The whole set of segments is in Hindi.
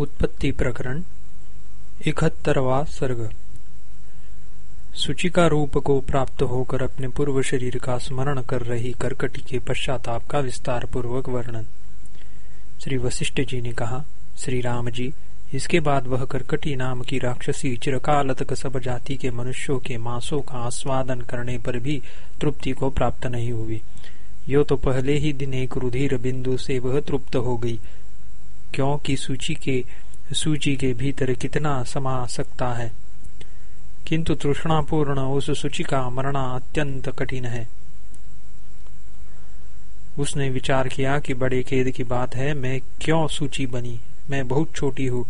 उत्पत्ति प्रकरण, इकहत्तरवा सर्ग। सूचिका रूप को प्राप्त होकर अपने पूर्व शरीर का स्मरण कर रही करकटी के पश्चाताप का विस्तार पूर्वक वर्णन। श्री वशिष्ठ जी ने कहा, श्री राम जी, इसके बाद वह करकटी नाम की राक्षसी चिरकाल तक सब जाति के मनुष्यों के मांसों का आस्वादन करने पर भी तृप्ति को प्राप्त नहीं हुई। यो तो पहले ही दिन एक रुधिर बिंदु से वह तृप्त हो गई। क्योंकि सूची के सूची के भीतर कितना समा सकता है। किंतु तृष्णापूर्ण उस सूची का मरना अत्यंत कठिन है। उसने विचार किया कि बड़े खेद की बात है, मैं क्यों सूची बनी? मैं बहुत छोटी हूँ।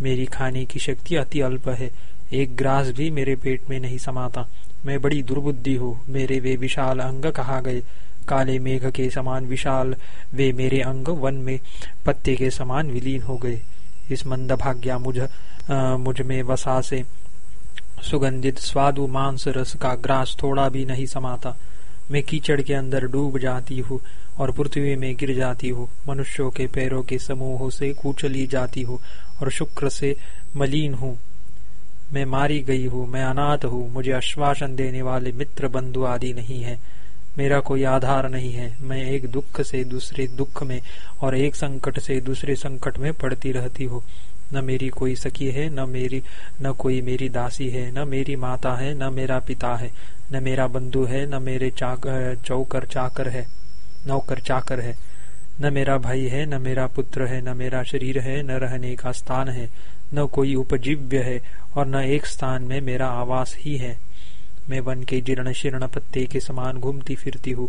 मेरी खाने की शक्ति अति अल्प है। एक ग्रास भी मेरे पेट में नहीं समाता। मैं बड़ी दुर्बुद्धि हूँ। मेरे वे विशाल अंग कहा गए? काले मेघ के समान विशाल, वे मेरे अंग वन में पत्ते के समान विलीन हो गए। इस मंद भाग्या मुझ मुझमें वसा से सुगंधित स्वादु मांस रस का ग्रास थोड़ा भी नहीं समाता। मैं कीचड़ के अंदर डूब जाती हूँ और पृथ्वी में गिर जाती हूँ। मनुष्यों के पैरों के समूहों से कुचली जाती हूँ और शुक्र से मलिन हूँ। मैं मारी गई हूँ, मैं अनाथ हूँ, मुझे आश्वासन देने वाले मित्र बंधु आदि नहीं है। मेरा कोई आधार नहीं है। मैं एक दुख से दूसरे दुख में और एक संकट से दूसरे संकट में पड़ती रहती हूँ। न मेरी कोई सखी है, न मेरी, न कोई मेरी दासी है, न मेरी माता है, न मेरा पिता है, न मेरा बंधु है, न मेरे चौकर चाकर है, नौकर चाकर है। न मेरा भाई है, न मेरा पुत्र है, न मेरा शरीर है, न रहने का स्थान है, न कोई उपजीव्य है और न एक स्थान में मेरा आवास ही है। मैं वन के जीर्ण शीर्ण पत्ते के समान घूमती फिरती हूँ।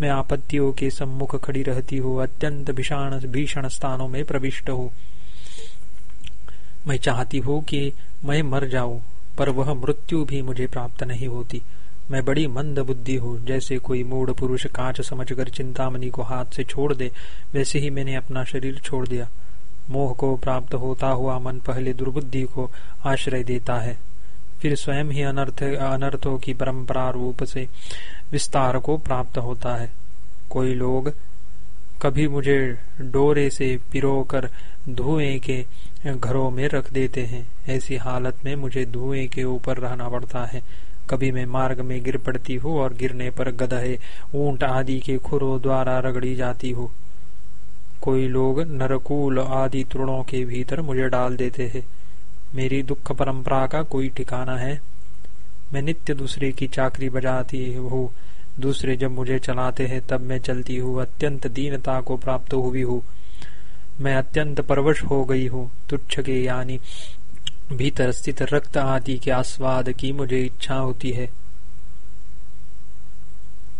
मैं आपत्तियों के सम्मुख खड़ी रहती हूँ। अत्यंत भीषण भीषण स्थानों में प्रविष्ट हूँ। मैं चाहती हूँ कि मैं मर जाऊँ, पर वह मृत्यु भी मुझे प्राप्त नहीं होती। मैं बड़ी मंद बुद्धि हूँ। जैसे कोई मूड पुरुष कांच समझकर चिंतामणि को हाथ से छोड़ दे, वैसे ही मैंने अपना शरीर छोड़ दिया। मोह को प्राप्त होता हुआ मन पहले दुर्बुद्धि को आश्रय देता है। फिर स्वयं ही अनर्थ, अनर्थों की परंपरा रूप से विस्तार को प्राप्त होता है। कोई लोग कभी मुझे डोरे से पिरोकर धुएँ के घरों में रख देते हैं। ऐसी हालत में मुझे धुएँ के ऊपर रहना पड़ता है। कभी मैं मार्ग में गिर पड़ती हूँ और गिरने पर गधे, ऊँट आदि के खुरों द्वारा रगड़ी जाती हूँ। कोई लोग नरकूल आदि तृणों के भीतर मुझे डाल देते हैं। मेरी दुख परंपरा का कोई ठिकाना है। मैं नित्य दूसरे की चाकरी बजाती हूँ। दूसरे जब मुझे चलाते हैं, तब मैं चलती हूँ। अत्यंत दीनता को प्राप्त हुई हूँ। मैं अत्यंत परवश हो गई हूँ। तुच्छ के यानी भीतर स्थित रक्त आदि के आस्वाद की मुझे इच्छा होती है।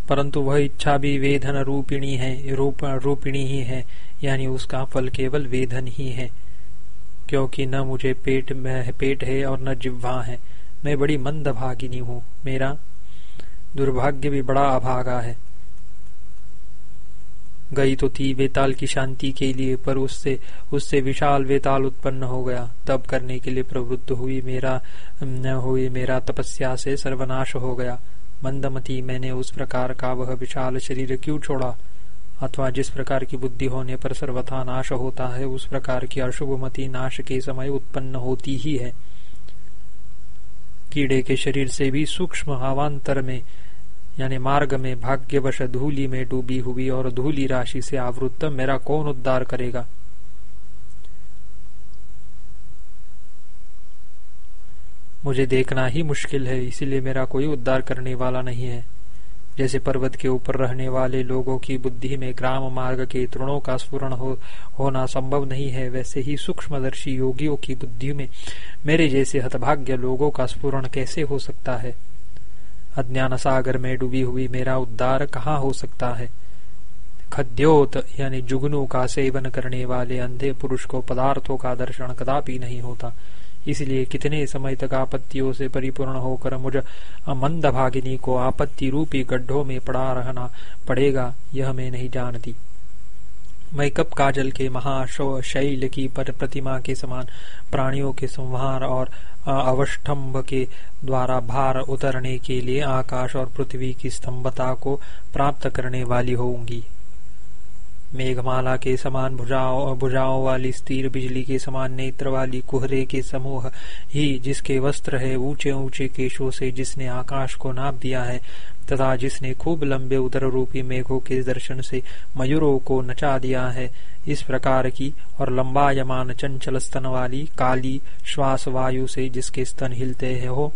परंतु वह इच्छा भी वेदन रूपिणी है, रूप रूपिणी ही है। यानी उसका फल केवल वेदन ही है। क्योंकि न मुझे पेट में पेट है और न जिह्वा है। मैं बड़ी मंद भागिनी हूँ। मेरा दुर्भाग्य भी बड़ा अभागा है। गई तो थी वेताल की शांति के लिए, पर उससे उससे विशाल वेताल उत्पन्न हो गया। तब करने के लिए प्रवृत्त हुई मेरा हुई मेरा तपस्या से सर्वनाश हो गया। मंदमती मैंने उस प्रकार का वह विशाल शरीर क्यों छोड़ा? अथवा जिस प्रकार की बुद्धि होने पर सर्वथा नाश होता है, उस प्रकार की अशुभमती नाश के समय उत्पन्न होती ही है। कीड़े के शरीर से भी सूक्ष्म हवांतर में, यानी मार्ग में, भाग्यवश धूली में डूबी हुई और धूली राशि से आवृत्त मेरा कौन उद्धार करेगा? मुझे देखना ही मुश्किल है, इसीलिए मेरा कोई उद्धार करने वाला नहीं है। जैसे पर्वत के ऊपर रहने वाले लोगों की बुद्धि में ग्राम मार्ग के तृणों का स्फुरण हो, होना संभव नहीं है वैसे ही सूक्ष्मदर्शी योगियों की बुद्धि में मेरे जैसे हतभाग्य लोगों का स्फुरण कैसे हो सकता है? अज्ञान सागर में डूबी हुई मेरा उद्धार कहाँ हो सकता है? खद्योत यानी जुगनू का सेवन करने वाले अंधे पुरुष को पदार्थों का दर्शन कदापि नहीं होता। इसलिए कितने समय तक आपत्तियों से परिपूर्ण होकर मुझ मंद भागिनी को आपत्ति रूपी गड्ढों में पड़ा रहना पड़ेगा, यह मैं नहीं जानती। मैं कब काजल के महाशैल की पर प्रतिमा के समान प्राणियों के संहार और अवष्टम्भ के द्वारा भार उतरने के लिए आकाश और पृथ्वी की स्तंभता को प्राप्त करने वाली होंगी मेघमाला के समान भुजाओं भुजाओं वाली स्थिर बिजली के समान नेत्र वाली कुहरे के समूह ही जिसके वस्त्र है ऊँचे ऊँचे केशों से जिसने आकाश को नाप दिया है, तथा जिसने खूब लंबे उदर रूपी मेघों के दर्शन से मयूरों को नचा दिया है। इस प्रकार की और लंबा यमान चंचल स्तन वाली काली श्वास वायु से जिसके स्तन हिलते हो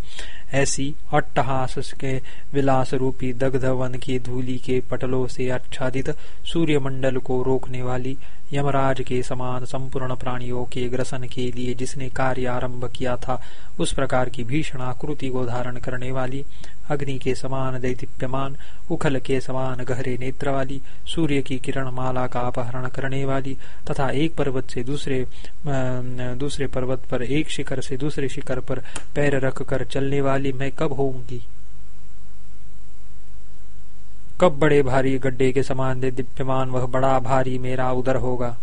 ऐसी अट्टहास के विलास रूपी दग्ध वन की धूली के पटलों से आच्छादित सूर्यमंडल को रोकने वाली यमराज के समान संपूर्ण प्राणियों के ग्रसन के लिए जिसने कार्य आरंभ किया था, उस प्रकार की भीषण आकृति को धारण करने वाली, अग्नि के समान दैदीप्यमान, उखल के समान गहरे नेत्र वाली, सूर्य की किरण माला का अपहरण करने वाली, तथा एक पर्वत से दूसरे दूसरे पर्वत पर, एक शिखर से दूसरे शिखर पर पैर रख कर चलने वाली मैं कब होंगी कब बड़े भारी गड्ढे के समान दिप्यमान, वह बड़ा भारी मेरा उदर होगा।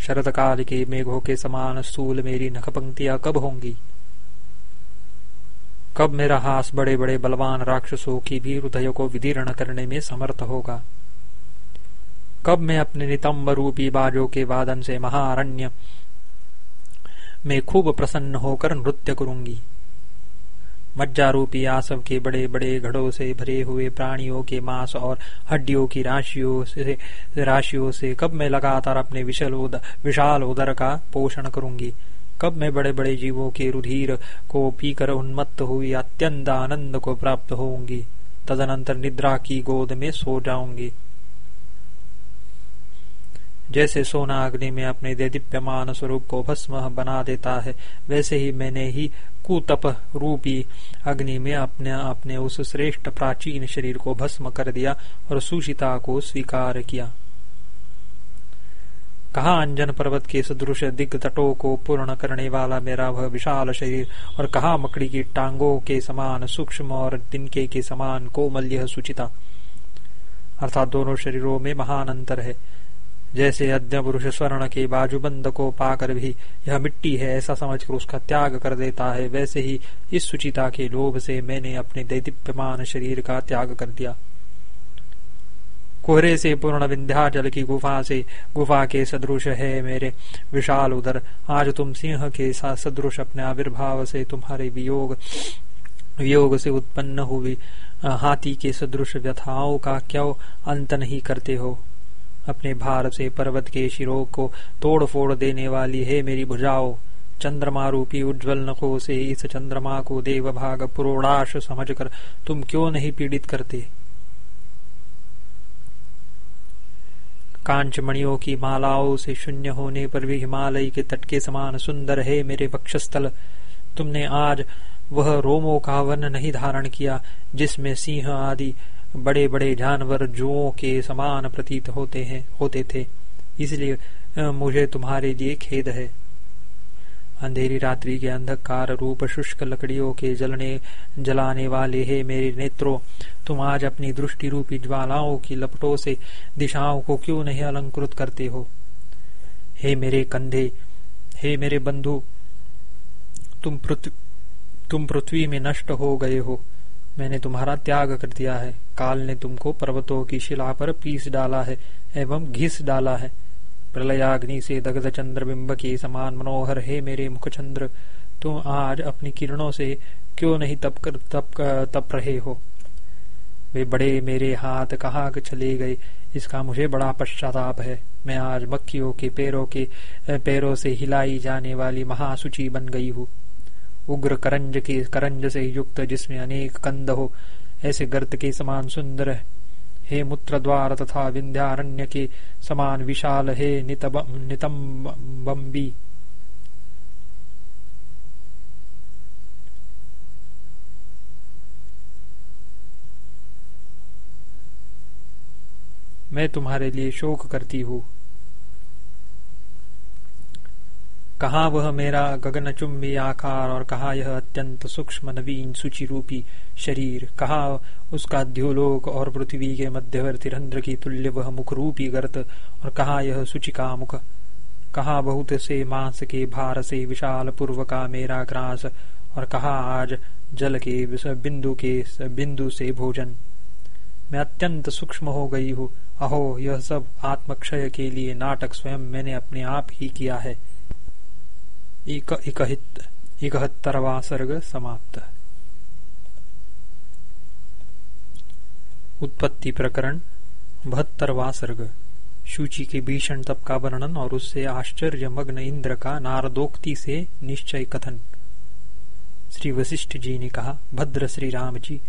शरद काल के मेघों के समान स्थूल मेरी नख पंक्तियाँ कब होंगी? कब मेरा हास बड़े बड़े बलवान राक्षसों की भी हृदय को विदीर्ण करने में समर्थ होगा? कब मैं अपने नितंब रूपी बाजों के वादन से महारण्य में खूब प्रसन्न होकर नृत्य करूँगी? मज्जारूपी आसव के बड़े बड़े घड़ों से भरे हुए प्राणियों के मांस और हड्डियों की राशियों से राशियों से कब मैं लगातार अपने विशाल विशाल उदर का पोषण करूँगी? कब मैं बड़े बड़े जीवों के रुधिर को पीकर उन्मत्त हुई अत्यंत आनंद को प्राप्त होंगी तदनंतर निद्रा की गोद में सो जाऊँगी। जैसे सोना अग्नि में अपने दीप्यमान स्वरूप को भस्म बना देता है, वैसे ही मैंने ही कुतप रूपी अग्नि में अपने अपने उस श्रेष्ठ प्राचीन शरीर को भस्म कर दिया और सुशिता को स्वीकार किया। कहा, अंजन पर्वत के सदृश दिग्ग तटों को पूर्ण करने वाला मेरा वह विशाल शरीर और कहा, मकड़ी की टांगों के समान सूक्ष्म और तिनके के समान कोमल्य सुचिता। अर्थात दोनों शरीरों में महान अंतर है। जैसे अद्य पुरुष स्वर्ण के बाजूबंद को पाकर भी यह मिट्टी है, ऐसा समझकर उसका त्याग कर देता है। वैसे ही इस सुचिता के लोभ से मैंने अपने दैदीप्यमान शरीर का त्याग कर दिया। कोहरे से पूर्ण विंध्याचल की गुफा से, गुफा के सदृश है मेरे विशाल उदर। आज तुम सिंह के साथ सदृश अपने आविर्भाव से तुम्हारे वियोग वियोग से उत्पन्न हुई हाथी के सदृश व्यथाओं का क्यों अंत नहीं करते हो? अपने भार से पर्वत के शिरो को तोड़ फोड़ देने वाली, है मेरी भुजाओ चंद्रमा रूपी उज्ज्वल नखों से इस चंद्रमा को देव भाग पुरोड़ाश समझकर तुम क्यों नहीं पीड़ित करते? कांच मणियों की मालाओं से शून्य होने पर भी हिमालय के तट के समान सुंदर है मेरे वक्षस्थल। तुमने आज वह रोमो का वन नहीं धारण किया, जिसमें सिंह आदि बड़े बड़े जानवर जुओं के समान प्रतीत होते हैं, होते थे। इसलिए मुझे तुम्हारे लिए खेद है। अंधेरी रात्रि के अंधकार रूप शुष्क लकड़ियों के जलने, जलाने वाले हे मेरे नेत्रों, तुम आज अपनी दृष्टि रूपी ज्वालाओं की लपटों से दिशाओं को क्यों नहीं अलंकृत करते हो? हे मेरे कंधे, हे मेरे बंधु, तुम पृथ्वी तुम पृथ्वी में नष्ट हो गए हो। मैंने तुम्हारा त्याग कर दिया है। काल ने तुमको पर्वतों की शिला पर पीस डाला है एवं घिस डाला है। प्रलयाग्नि से दग्ध चंद्र बिंब के समान मनोहर है मेरे मुख चंद्र तुम आज अपनी किरणों से क्यों नहीं तप कर, तप तप रहे हो? वे बड़े मेरे हाथ कहाँ चले गए? इसका मुझे बड़ा पश्चाताप है। मैं आज मक्खियों के पैरों के, पैरों से हिलाई जाने वाली महासुचि बन गई हूँ। उग्र करंज के, करंज से युक्त, जिसमें अनेक कंद हो, ऐसे गर्त के समान सुंदर हे। मूत्र द्वार तथा विंध्यारण्य के समान विशाल हे नितम्बी मैं तुम्हारे लिए शोक करती हूँ। कहा वह मेरा गगनचुंबी आकार और कहा यह अत्यंत सूक्ष्म नवीन सूचि रूपी शरीर। कहा उसका द्योलोक और पृथ्वी के मध्यवर्ती रंध्र की तुल्य वह मुख रूपी गर्त और कहा यह सूचि का मुख। कहा बहुत से मांस के भार से विशाल पूर्व का मेरा ग्रास और कहा आज जल के बिंदु के बिंदु से भोजन। मैं अत्यंत सूक्ष्म हो गई हूँ। अहो, यह सब आत्मक्षय के लिए नाटक स्वयं मैंने अपने आप ही किया है। इकहत्तरवा सर्ग समाप्त उत्पत्ति प्रकरण बहत्तरवा सर्ग शुचि के भीषण तप का वर्णन और उससे आश्चर्य मग्न इंद्र का नारदोक्ति से निश्चय कथन श्री वशिष्ठ जी ने कहा भद्र श्री राम जी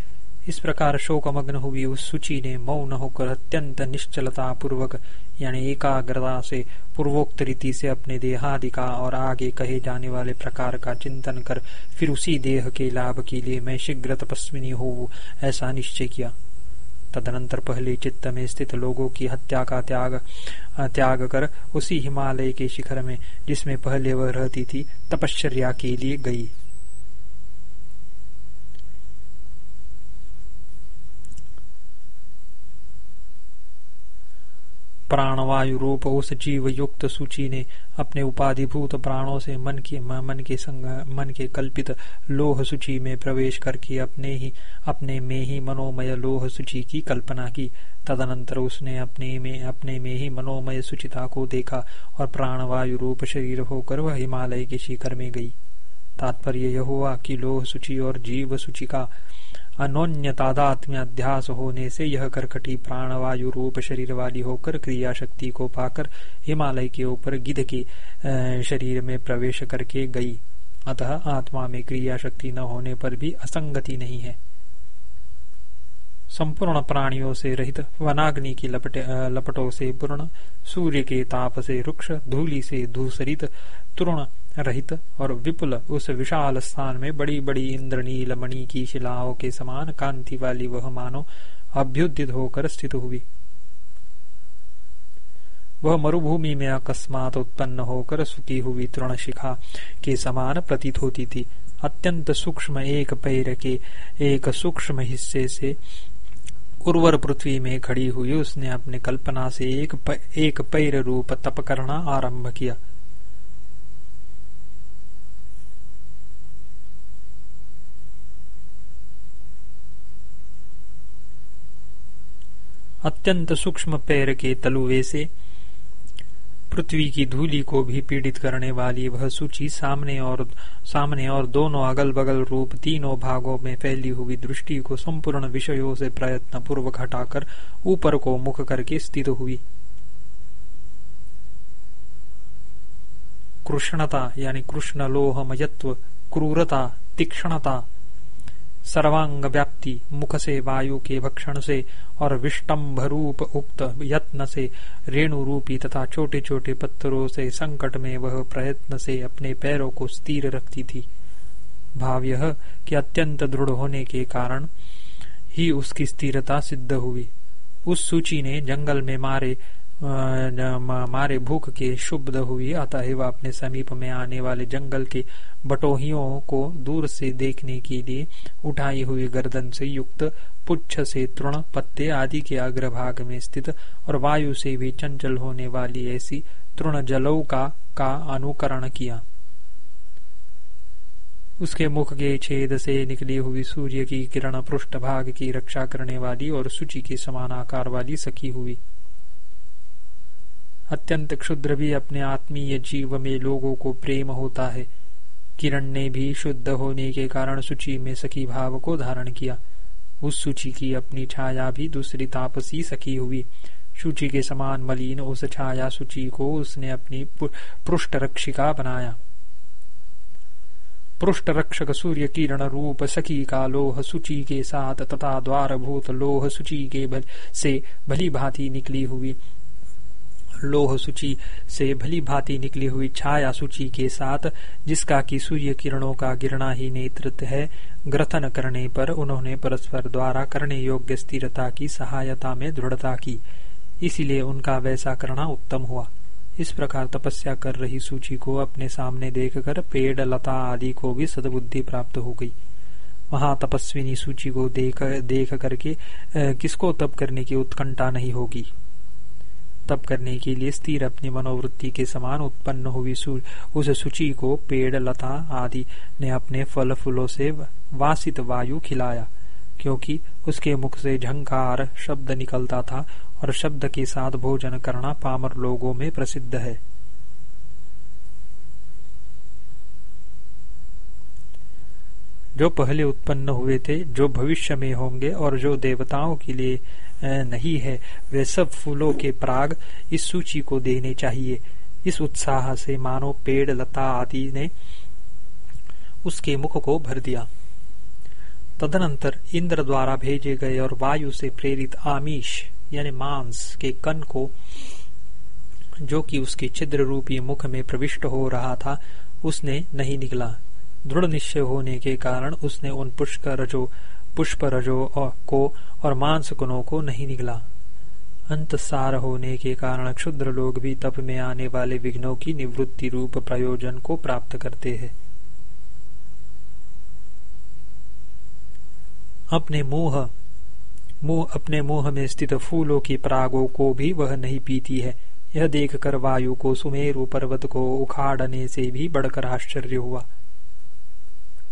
इस प्रकार शोकमग्न हुई उस सूची ने मौन होकर अत्यंत निश्चलता पूर्वक यानी एकाग्रता से, पूर्वोक्त रीति से अपने देहादि का और आगे कहे जाने वाले प्रकार का चिंतन कर, फिर उसी देह के लाभ के लिए मैं शीघ्र तपस्विनी हो ऐसा निश्चय किया। तदनंतर पहले चित्त में स्थित लोगों की हत्या का त्याग त्याग कर उसी हिमालय के शिखर में, जिसमें पहले वह रहती थी, तपश्चर्या के लिए गई। प्राणवायु रूप उस जीव युक्त सूची ने अपने उपाधिभूत प्राणों से मन के मन के संग मन के कल्पित लोह सूची में प्रवेश करके अपने ही अपने में ही मनोमय लोह सूची की कल्पना की। तदनंतर उसने अपने में अपने में ही मनोमय सुचिता को देखा और प्राणवायु रूप शरीर होकर वह हिमालय के शिखर में गई। तात्पर्य यह हुआ कि लोह सूची और जीव सूची का अनोन्य तादात्म्य अध्यास होने से यह करकटी प्राणवायु रूप शरीर वाली होकर क्रिया शक्ति को पाकर हिमालय के ऊपर गिद्ध के शरीर में प्रवेश करके गई। अतः आत्मा में क्रिया शक्ति न होने पर भी असंगति नहीं है। संपूर्ण प्राणियों से रहित वनाग्नि की लपटे लपटों से पूर्ण, सूर्य के ताप से रुक्ष, धूलि से धूसरित, तृण रहित और विपुल उस विशाल स्थान में बड़ी बड़ी इंद्रनील मणि की शिलाओं के समान कांति वाली वह मानो अभ्युदित होकर स्थित हुई। वह मरुभूमि में अकस्मात उत्पन्न होकर सुखी हुई तृण शिखा के समान प्रतीत होती थी। अत्यंत सूक्ष्म एक पैर के एक सूक्ष्म हिस्से से उर्वर पृथ्वी में खड़ी हुई उसने अपने कल्पना से एक एक पैर रूप तप करना आरंभ किया। अत्यंत सूक्ष्म पैर के तलुवे से पृथ्वी की धूली को भी पीड़ित करने वाली वह सूची सामने और सामने और दोनों अगल बगल रूप तीनों भागों में फैली हुई दृष्टि को संपूर्ण विषयों से प्रयत्न पूर्वक हटाकर ऊपर को मुख करके स्थित हुई। कृष्णता, यानी कृष्ण लोहमयत्व क्रूरता, तीक्ष्णता सर्वांग व्याप्ति मुख से वायु के भक्षण से और विष्टम्भ रूप उक्त यत्न से रेणु रूपी तथा छोटे छोटे पत्थरों से संकट में वह प्रयत्न से अपने पैरों को स्थिर रखती थी। भाव यह कि अत्यंत दृढ़ होने के कारण ही उसकी स्थिरता सिद्ध हुई। उस सूची ने जंगल में मारे मारे भूख के शुभ हुई। अतः वह अपने समीप में आने वाले जंगल के बटोहियों को दूर से देखने के लिए उठाई हुई गर्दन से युक्त पुच्छ से तृण पत्ते आदि के अग्रभाग में स्थित और वायु से भी चंचल होने वाली ऐसी तृण जलौ का, का अनुकरण किया। उसके मुख के छेद से निकली हुई सूर्य की किरण पृष्ठ भाग की रक्षा करने वाली और सूची के समान आकार वाली सकी हुई। अत्यंत क्षुद्र भी अपने आत्मीय जीव में लोगों को प्रेम होता है। किरण ने भी शुद्ध होने के कारण सूची में सखी भाव को धारण किया। उस सूची की अपनी छाया भी दूसरी तापसी सखी हुई। सूची के समान मलिन उस छाया सूची को उसने अपनी पृष्ठ रक्षिका बनाया। पृष्ठ रक्षक सूर्य किरण रूप सखी का लोह सूची के साथ तथा द्वार भूत लोह सूची के भल से भली भांति निकली हुई। लोह सूची से भली भांति निकली हुई छाया सूची के साथ, जिसका की सूर्य किरणों का गिरना ही नेतृत्व है, ग्रथन करने पर उन्होंने परस्पर द्वारा करने योग्य स्थिरता की, सहायता में दृढ़ता की। इसीलिए उनका वैसा करना उत्तम हुआ। इस प्रकार तपस्या कर रही सूची को अपने सामने देखकर पेड़, लता आदि को भी सदबुद्धि प्राप्त हो गई। वहाँ तपस्विनी सूची को देख देख करके किसको तप करने की उत्कंठा नहीं होगी? तप करने के लिए स्थिर अपनी मनोवृत्ति के समान उत्पन्न हुई उस सूची को पेड़, लता आदि ने अपने फल फूलों से वासित वायु खिलाया, क्योंकि उसके मुख से झंकार शब्द निकलता था और शब्द के साथ भोजन करना पामर लोगों में प्रसिद्ध है। जो पहले उत्पन्न हुए थे, जो भविष्य में होंगे और जो देवताओं के लिए नहीं है, वे सब फूलों के प्राग इस सूची को देने चाहिए। इस उत्साह से मानो पेड़, लता आदि ने उसके मुख को भर दिया। तदनंतर इंद्र द्वारा भेजे गए और वायु से प्रेरित आमिष, यानी मांस के कन को, जो कि उसके छिद्र रूपी मुख में प्रविष्ट हो रहा था, उसने नहीं निकला। दृढ़ निश्चय होने के कारण उसने उन पुष्कर जो पुष्प रजो को और मांस गुणों को नहीं निकला अंत सार होने के कारण क्षुद्र लोग भी तप में आने वाले विघ्नों की निवृत्ति रूप प्रयोजन को प्राप्त करते हैं। अपने मोह, मुँह, अपने मुँह में स्थित फूलों की परागों को भी वह नहीं पीती है। यह देखकर वायु को सुमेरु पर्वत को उखाड़ने से भी बढ़कर आश्चर्य हुआ।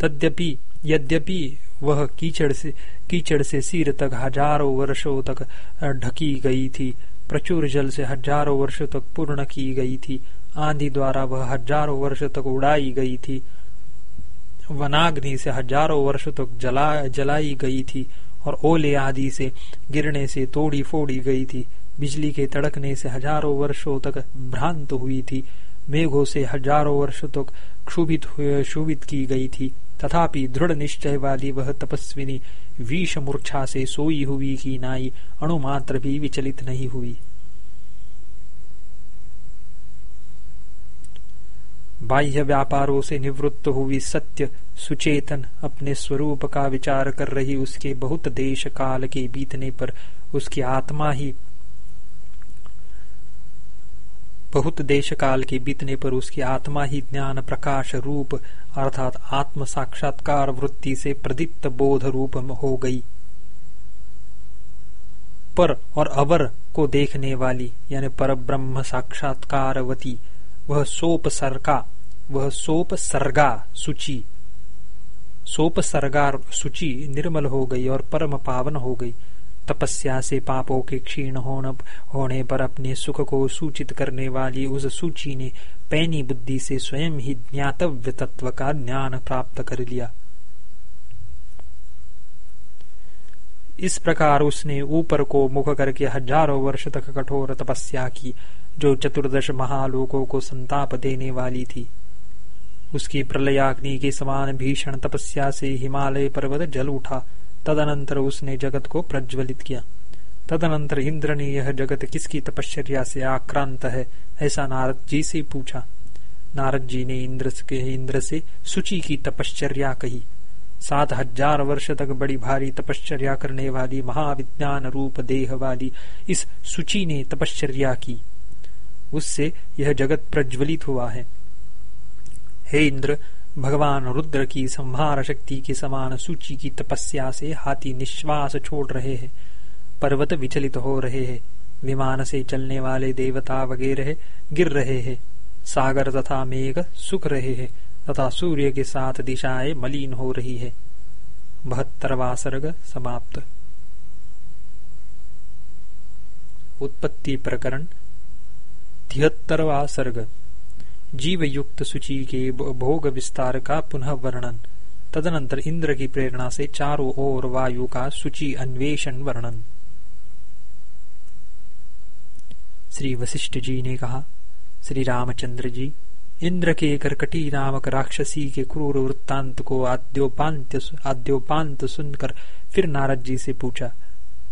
तद्यपि, यद्यपि वह कीचड़ से कीचड़ से सिर तक, हज़ारों वर्षों तक ढकी गई थी। प्रचुर जल से हज़ारों वर्षों तक पूर्ण की गई थी। आंधी द्वारा वह हज़ारों वर्ष तक उड़ाई गई थी। वनाग्नि से हज़ारों वर्ष तक जला, जलाई गई थी और ओले आदि से गिरने से तोड़ी फोड़ी गई थी। बिजली के तड़कने से हज़ारों वर्षों तक भ्रांत हुई थी। मेघों से हज़ारों वर्षों तक क्षुभित क्षुभित की गई थी। तथापि दृढ़ निश्चय वाली वह तपस्विनी विष मूर्छा से सोई हुई की नाई अणुमात्र भी विचलित नहीं हुई बाह्य व्यापारों से निवृत्त हुई सत्य, सुचेतन, अपने स्वरूप का विचार कर रही उसके बहुत देश काल के बीतने पर उसकी आत्मा ही बहुत देश काल के बीतने पर उसकी आत्मा ही ज्ञान प्रकाश रूप, अर्थात आत्म साक्षात्कार वृत्ति से प्रदीप्त बोध रूप हो गई। पर और अवर को देखने वाली, यानी पर ब्रह्म साक्षात्कारवती, वह सोप सरका, वह सोप सरगा सूची, सोप सरगार सूची निर्मल हो गई और परम पावन हो गई। तपस्या से पापों के क्षीण होने पर अपने सुख को सूचित करने वाली उस सूची ने पैनी बुद्धि से स्वयं ही ज्ञातव्य तत्व का ज्ञान प्राप्त कर लिया। इस प्रकार उसने ऊपर को मुख करके हज़ारों वर्ष तक कठोर तपस्या की, जो चतुर्दश महालोकों को संताप देने वाली थी। उसकी प्रलयाग्नि के समान भीषण तपस्या से हिमालय पर्वत जल उठा। तदनंतर उसने जगत को प्रज्वलित किया। तदनंतर इंद्र ने यह जगत किसकी तपश्चर्या से आक्रांत है, ऐसा नारद जी से पूछा। नारद जी ने इंद्र के, इंद्र से सुचि की तपश्चर्या कही। सात हज़ार वर्ष तक बड़ी भारी तपश्चर्या करने वाली महाविज्ञान रूप देह वाली इस सुचि ने तपश्चर्या की। उससे यह जगत प्रज्वलित हुआ है। हे इंद्र भगवान रुद्र की संहार शक्ति के समान सूची की तपस्या से हाथी निश्वास छोड़ रहे हैं। पर्वत विचलित हो रहे हैं। विमान से चलने वाले देवता वगैरह गिर रहे हैं। सागर तथा मेघ सुख रहे हैं तथा सूर्य के साथ दिशाएँ मलिन हो रही है। बहत्तरवा सर्ग समाप्त। उत्पत्ति प्रकरण तिहत्तरवा सर्ग। जीव युक्त सूची के भोग विस्तार का पुनः वर्णन। तदनंतर इंद्र की प्रेरणा से चारों ओर वायु का सूची अन्वेषण वर्णन। श्री वशिष्ठ जी ने कहा, श्री रामचंद्र जी, इंद्र के करकटी नामक राक्षसी के क्रूर वृत्तांत को आद्योपांत आद्योपांत सुनकर फिर नारद जी से पूछा,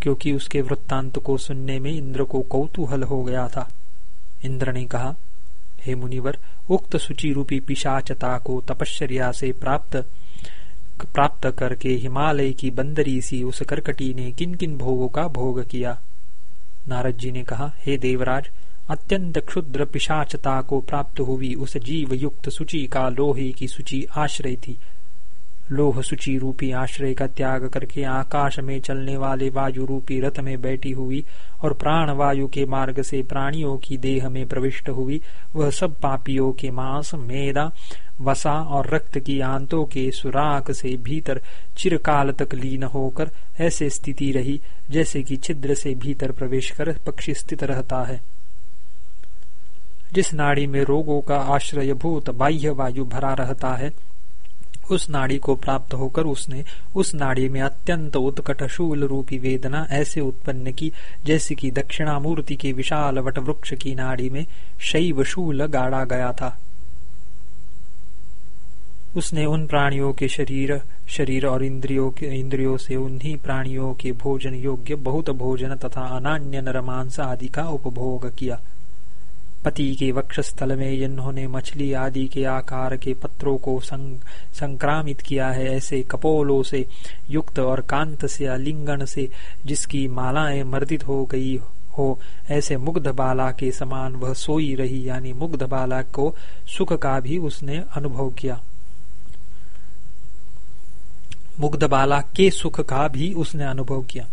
क्योंकि उसके वृत्तांत को सुनने में इंद्र को कौतूहल हो गया था। इंद्र ने कहा हे मुनिवर, उक्त सूची रूपी पिशाचता को तपश्चर्या से प्राप्त प्राप्त करके हिमालय की बंदरी सी उस करकटी ने किन किन भोगों का भोग किया? नारद जी ने कहा, हे देवराज, अत्यंत क्षुद्र पिशाचता को प्राप्त हुई उस जीव युक्त सूची का लोहे की सूची आश्रय थी। लोह सूची रूपी आश्रय का त्याग करके आकाश में चलने वाले वायु रूपी रथ में बैठी हुई और प्राण वायु के मार्ग से प्राणियों की देह में प्रविष्ट हुई। वह सब पापियों के मांस, मेदा, वसा और रक्त की आंतों के सुराख से भीतर चिरकाल तक लीन होकर ऐसे स्थिति रही जैसे कि छिद्र से भीतर प्रवेश कर पक्षी स्थित रहता है। जिस नाड़ी में रोगों का आश्रय भूत बाह्य वायु भरा रहता है उस नाड़ी को प्राप्त होकर उसने उस नाड़ी में अत्यंत उत्कट शूल रूपी वेदना ऐसे उत्पन्न की, जैसे कि दक्षिणामूर्ति के विशाल वट वृक्ष की नाड़ी में शैव शूल गाड़ा गया था। उसने उन प्राणियों के शरीर शरीर और इंद्रियों के, इंद्रियों से उन्हीं प्राणियों के भोजन योग्य बहुत भोजन तथा अनान्य नरमांस आदि का उपभोग किया। पति के वक्षस्थल में जिन्होंने मछली आदि के आकार के पत्रों को संग, संक्रामित किया है। ऐसे कपोलों से युक्त और कांत से अलिंगन से जिसकी मालाएँ मर्दित हो गई हो ऐसे मुग्ध बाला के समान वह सोई रही यानी मुग्ध बाला को सुख का भी उसने अनुभव किया। मुग्ध बाला के सुख का भी उसने अनुभव किया।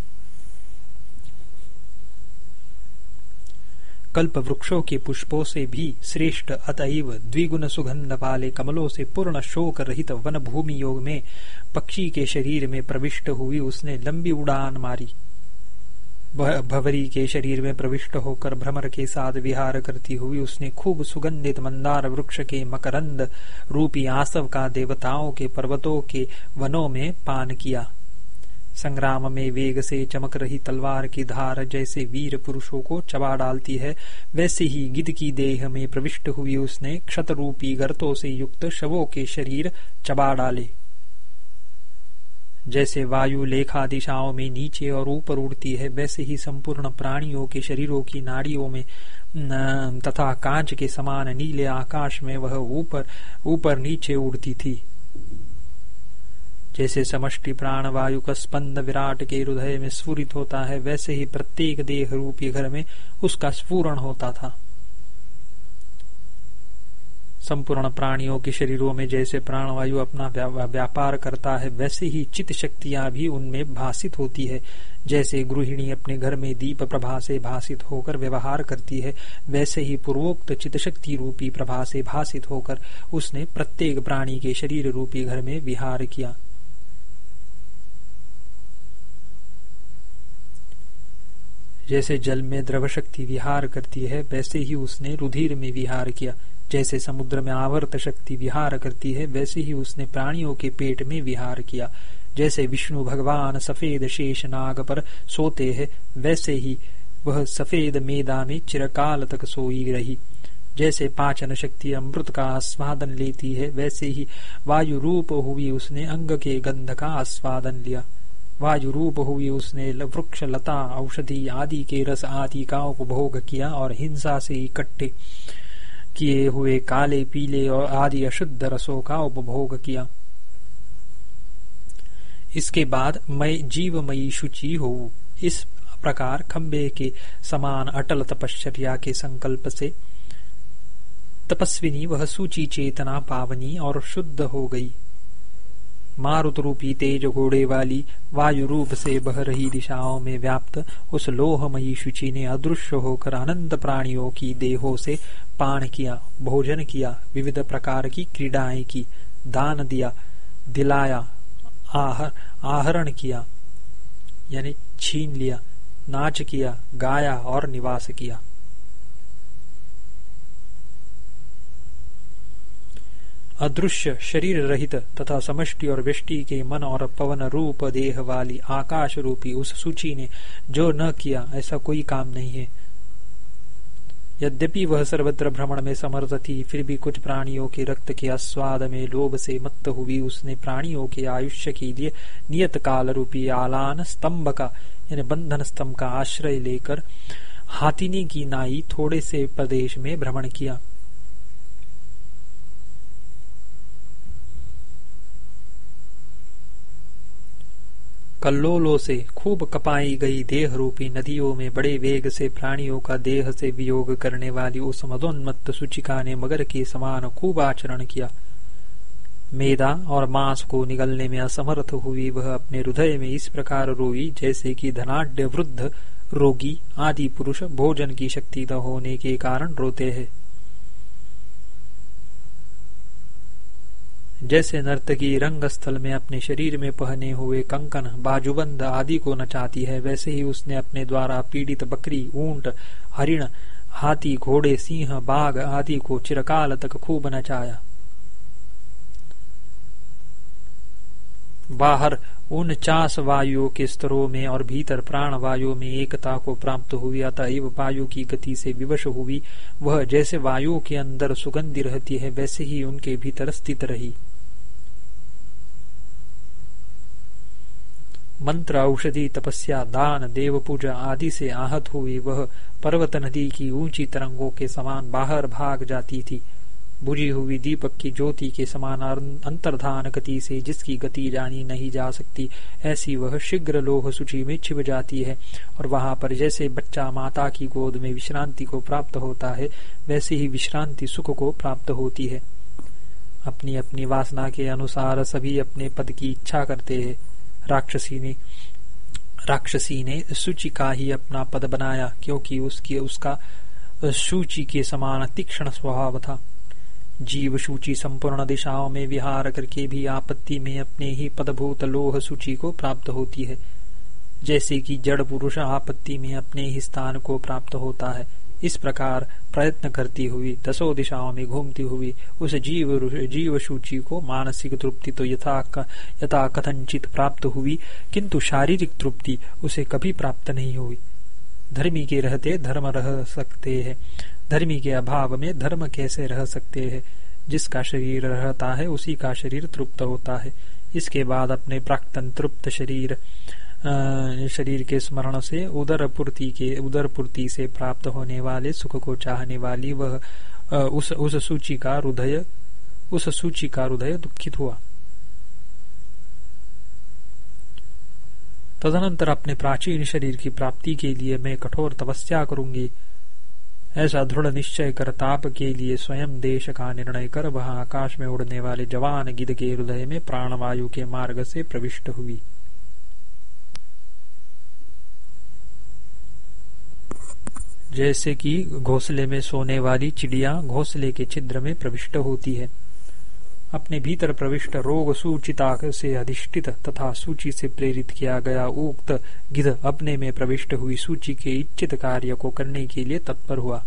कल्प वृक्षों के पुष्पों से भी श्रेष्ठ, अतएव द्विगुण सुगंध वाले कमलों से पूर्ण शोक रहित वन भूमि योग में पक्षी के शरीर में प्रविष्ट हुई उसने लंबी उड़ान मारी। भवरी के शरीर में प्रविष्ट होकर भ्रमर के साथ विहार करती हुई उसने खूब सुगंधित मंदार वृक्ष के मकरंद रूपी आसव का देवताओं के पर्वतों के वनों में पान किया। संग्राम में वेग से चमक रही तलवार की धार जैसे वीर पुरुषों को चबा डालती है। वैसे ही गिद की देह में प्रविष्ट हुई उसने क्षत रूपी गर्तों से युक्त शवों के शरीर चबा डाले। जैसे वायु लेखा दिशाओं में नीचे और ऊपर उड़ती है, वैसे ही संपूर्ण प्राणियों के शरीरों की नाड़ियों में तथा कांच के समान नीले आकाश में वह ऊपर ऊपर नीचे उड़ती थी। जैसे समष्टि प्राण वायु का स्पंद विराट के हृदय में स्फूरित होता है, वैसे ही प्रत्येक देह रूपी घर में उसका स्फूरण होता था। संपूर्ण प्राणियों के शरीरों में जैसे प्राणवायु अपना व्यापार करता है, वैसे ही चित शक्तियाँ भी उनमें भाषित होती है। जैसे गृहिणी अपने घर में दीप प्रभा से भाषित होकर व्यवहार करती है, वैसे ही पूर्वोक्त चित शक्ति रूपी प्रभा से भाषित होकर उसने प्रत्येक प्राणी के शरीर रूपी घर में विहार किया। जैसे जल में द्रव शक्ति विहार करती है, वैसे ही उसने रुधिर में विहार किया। जैसे समुद्र में आवर्त शक्ति विहार करती है, वैसे ही उसने प्राणियों के पेट में विहार किया। जैसे विष्णु भगवान सफ़ेद शेष नाग पर सोते हैं, वैसे ही वह सफ़ेद मेदा में चिरकाल तक सोई रही। जैसे पाचन शक्ति अमृत का आस्वादन लेती है, वैसे ही वायु रूप हुई उसने अंग के गंध का आस्वादन लिया। वायु रूप हुई उसने वृक्ष, लता, औषधि आदि के रस आदि का उपभोग किया और हिंसा से इकट्ठे किए हुए काले, पीले और आदि अशुद्ध रसों का उपभोग किया। इसके बाद मैं जीवमयी शुचि हो इस प्रकार खम्बे के समान अटल तपश्चर्या के संकल्प से तपस्विनी वह सूची चेतना पावनी और शुद्ध हो गई। मारुत रूपी तेज घोड़े वाली वायु रूप से बह रही दिशाओं में व्याप्त उस लोहमयी शुचि ने अदृश्य होकर अनंत प्राणियों की देहों से पान किया, भोजन किया, विविध प्रकार की क्रीडाएँ की, दान दिया, दिलाया आहर आहरण किया, यानी छीन लिया, नाच किया, गाया और निवास किया। अदृश्य शरीर रहित तथा समष्टि और वृष्टि के मन और पवन रूप देह वाली आकाश रूपी उस सूची ने जो न किया, ऐसा कोई काम नहीं है। यद्यपि वह सर्वत्र भ्रमण में समर्थ थी, फिर भी कुछ प्राणियों के रक्त के आस्वाद में लोभ से मत्त हुई उसने प्राणियों के आयुष्य के लिए नियत काल रूपी आलान स्तंभ का, यानी बंधन स्तंभ का आश्रय लेकर हाथिनी की नाई थोड़े से प्रदेश में भ्रमण किया। कल्लोलों से खूब कपाई गई देह रूपी नदियों में बड़े वेग से प्राणियों का देह से वियोग करने वाली उस मदोन्मत्त सूचिका ने मगर के समान खूब आचरण किया। मेदा और मांस को निगलने में असमर्थ हुई वह अपने हृदय में इस प्रकार रोई जैसे कि धनाढ़ वृद्ध रोगी, आदि पुरुष भोजन की शक्ति न होने के कारण रोते हैं। जैसे नर्तकी रंग स्थल में अपने शरीर में पहने हुए कंकन, बाजूबंद आदि को नचाती है, वैसे ही उसने अपने द्वारा पीड़ित बकरी, ऊँट, हरिण, हाथी, घोड़े, सिंह, बाघ आदि को चिरकाल तक खूब नचाया। बाहर उन उनचास वायुओं के स्तरों में और भीतर प्राण वायु में एकता को प्राप्त हुई अतएव वायु की गति से विवश हुई, वह जैसे वायु के अंदर सुगंधि रहती है, वैसे ही उनके भीतर स्थित रही। मंत्र, औषधि, तपस्या, दान, देव पूजा आदि से आहत हुई, वह पर्वत नदी की ऊँची तरंगों के समान बाहर भाग जाती थी। बुझी हुई दीपक की ज्योति के समान अंतर्धान गति से जिसकी गति जानी नहीं जा सकती, ऐसी वह शीघ्र लोह सूची में छिप जाती है। और वहाँ पर जैसे बच्चा माता की गोद में विश्रांति को प्राप्त होता है, वैसे ही विश्रांति सुख को प्राप्त होती है। अपनी अपनी वासना के अनुसार सभी अपने पद की इच्छा करते हैं। राक्षसी ने राक्षसी ने सूची का ही अपना पद बनाया, क्योंकि उसकी उसका सूची के समान तीक्ष्ण स्वभाव था। जीव सूची संपूर्ण दिशाओं में विहार करके भी आपत्ति में अपने ही पदभूत लोह सूची को प्राप्त होती है। जैसे कि जड़ पुरुष आपत्ति में अपने ही स्थान को प्राप्त होता है। इस प्रकार प्रयत्न करती हुई, दसों दिशाओं में घूमती हुई, उस जीव जीव सूची को मानसिक तृप्ति तो यथा यथा कथनचित प्राप्त हुई, किंतु शारीरिक तृप्ति उसे कभी प्राप्त नहीं हुई। धर्मी के रहते धर्म रह सकते हैं। धर्मी के अभाव में धर्म कैसे रह सकते हैं? जिसका शरीर रहता है, उसी का शरीर तृप्त होता है। इसके बाद अपने प्राक्तन तृप्त शरीर शरीर के स्मरण से उदर पूर्ति के उदर पूर्ति से प्राप्त होने वाले सुख को चाहने वाली वह उस उस सूची का हृदय, उस सूची का हृदय दुखित हुआ। तदनंतर अपने प्राचीन शरीर की प्राप्ति के लिए मैं कठोर तपस्या करूँगी। ऐसा दृढ़ निश्चय कर ताप के लिए स्वयं देश का निर्णय कर वह आकाश में उड़ने वाले जवान गिद के हृदय में प्राणवायु के मार्ग से प्रविष्ट हुई। जैसे कि घोंसले में सोने वाली चिड़िया घोंसले के छिद्र में प्रविष्ट होती है। अपने भीतर प्रविष्ट रोग सूचिता से अधिष्ठित तथा सूची से प्रेरित किया गया उक्त गिध अपने में प्रविष्ट हुई सूची के इच्छित कार्य को करने के लिए तत्पर हुआ।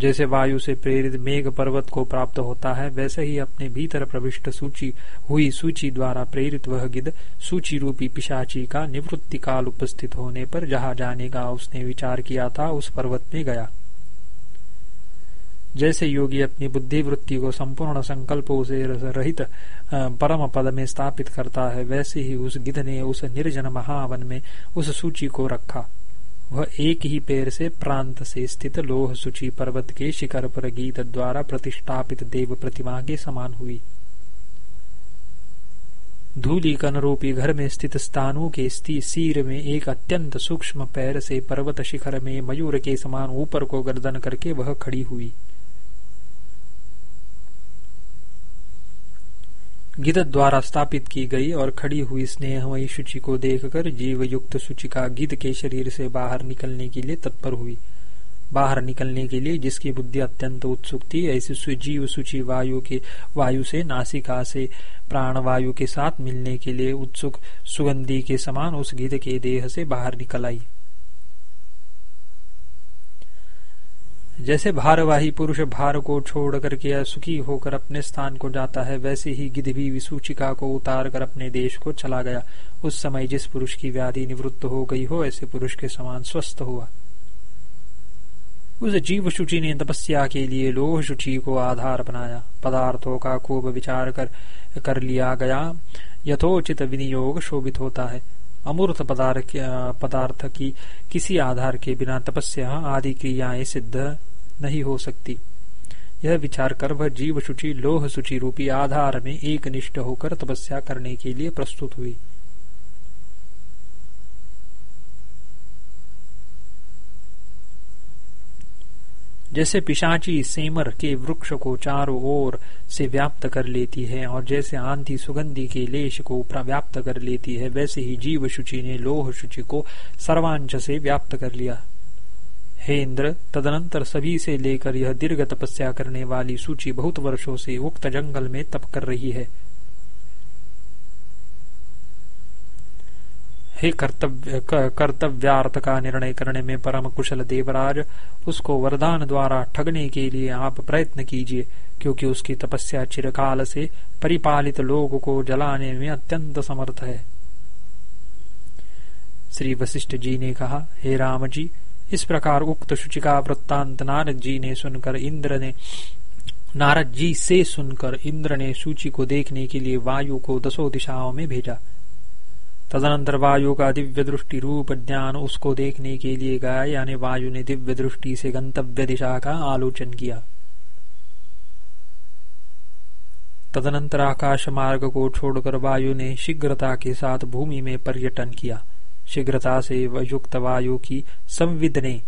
जैसे वायु से प्रेरित मेघ पर्वत को प्राप्त होता है, वैसे ही अपने भीतर प्रविष्ट सूची, हुई सूची द्वारा प्रेरित वह गिद सूची रूपी पिशाची का निवृत्ति काल उपस्थित होने पर जहाँ जाने का उसने विचार किया था, उस पर्वत में गया। जैसे योगी अपनी बुद्धि वृत्ति को संपूर्ण संकल्पों से रहित परम पद में स्थापित करता है, वैसे ही उस गिद्ध ने उस निर्जन महावन में उस सूची को रखा। वह एक ही पैर से प्रांत से स्थित लोह सूची पर्वत के शिखर पर गीत द्वारा प्रतिष्ठापित देव प्रतिमा के समान हुई। धूली कन रूपी घर में स्थित स्थानों के सिर में एक अत्यंत सूक्ष्म पैर से पर्वत शिखर में मयूर के समान ऊपर को गर्दन करके वह खड़ी हुई। गिद द्वारा स्थापित की गई और खड़ी हुई स्नेहमयी शुचि को देखकर जीव युक्त का गिद के शरीर से बाहर निकलने के लिए तत्पर हुई। बाहर निकलने के लिए जिसकी बुद्धि अत्यंत उत्सुक थी, ऐसी सुजीव सूची वायु के वायु से, नासिका से प्राण वायु के साथ मिलने के लिए उत्सुक सुगंधी के समान उस गिद के देह से बाहर निकल आई। जैसे भारवाही पुरुष भार को छोड़ करके सुखी होकर अपने स्थान को जाता है, वैसे ही गिद्ध भी विसूचिका को उतार कर अपने देश को चला गया। उस समय जिस पुरुष की व्याधि निवृत्त हो गई हो, ऐसे पुरुष के समान स्वस्थ हुआ। उस जीव शुचि ने तपस्या के लिए लोह शुचि को आधार बनाया। पदार्थों का खूब विचार कर कर लिया गया। यथोचित विनियोग शोभित होता है। अमूर्त पदार्थ की किसी आधार के बिना तपस्या, आदि क्रियाएँ सिद्ध नहीं हो सकती। यह विचार कर वह जीव शुचि, लोह शुचि रूपी आधार में एक निष्ठ होकर तपस्या करने के लिए प्रस्तुत हुई। जैसे पिशाची सेमर के वृक्ष को चारों ओर से व्याप्त कर लेती है और जैसे आंधी सुगंधी के लेश को व्याप्त कर लेती है, वैसे ही जीव शुचि ने लोह शुचि को सर्वांश से व्याप्त कर लिया। हे इंद्र, तदनंतर सभी से लेकर यह दीर्घ तपस्या करने वाली सूची बहुत वर्षों से उक्त जंगल में तप कर रही है। हे कर्तव्य कर्तव्यार्थ का निर्णय करने में परम कुशल देवराज, उसको वरदान द्वारा ठगने के लिए आप प्रयत्न कीजिए, क्योंकि उसकी तपस्या चिरकाल से परिपालित लोग को जलाने में अत्यंत समर्थ है। श्री वशिष्ठ जी ने कहा, हे राम जी इस प्रकार उक्त शुचिका वृत्तांत नारद जी ने सुनकर इंद्र ने नारद जी से सुनकर इंद्र ने सूची को देखने के लिए वायु को दसों दिशाओं में भेजा। तदनंतर वायु का दिव्य दृष्टि रूप ज्ञान उसको देखने के लिए गया, यानी वायु ने दिव्य दृष्टि से गंतव्य दिशा का आलोचन किया। तदनंतर आकाश मार्ग को छोड़कर वायु ने शीघ्रता के साथ भूमि में पर्यटन किया। शीघ्रता से युक्त वायु की संविदने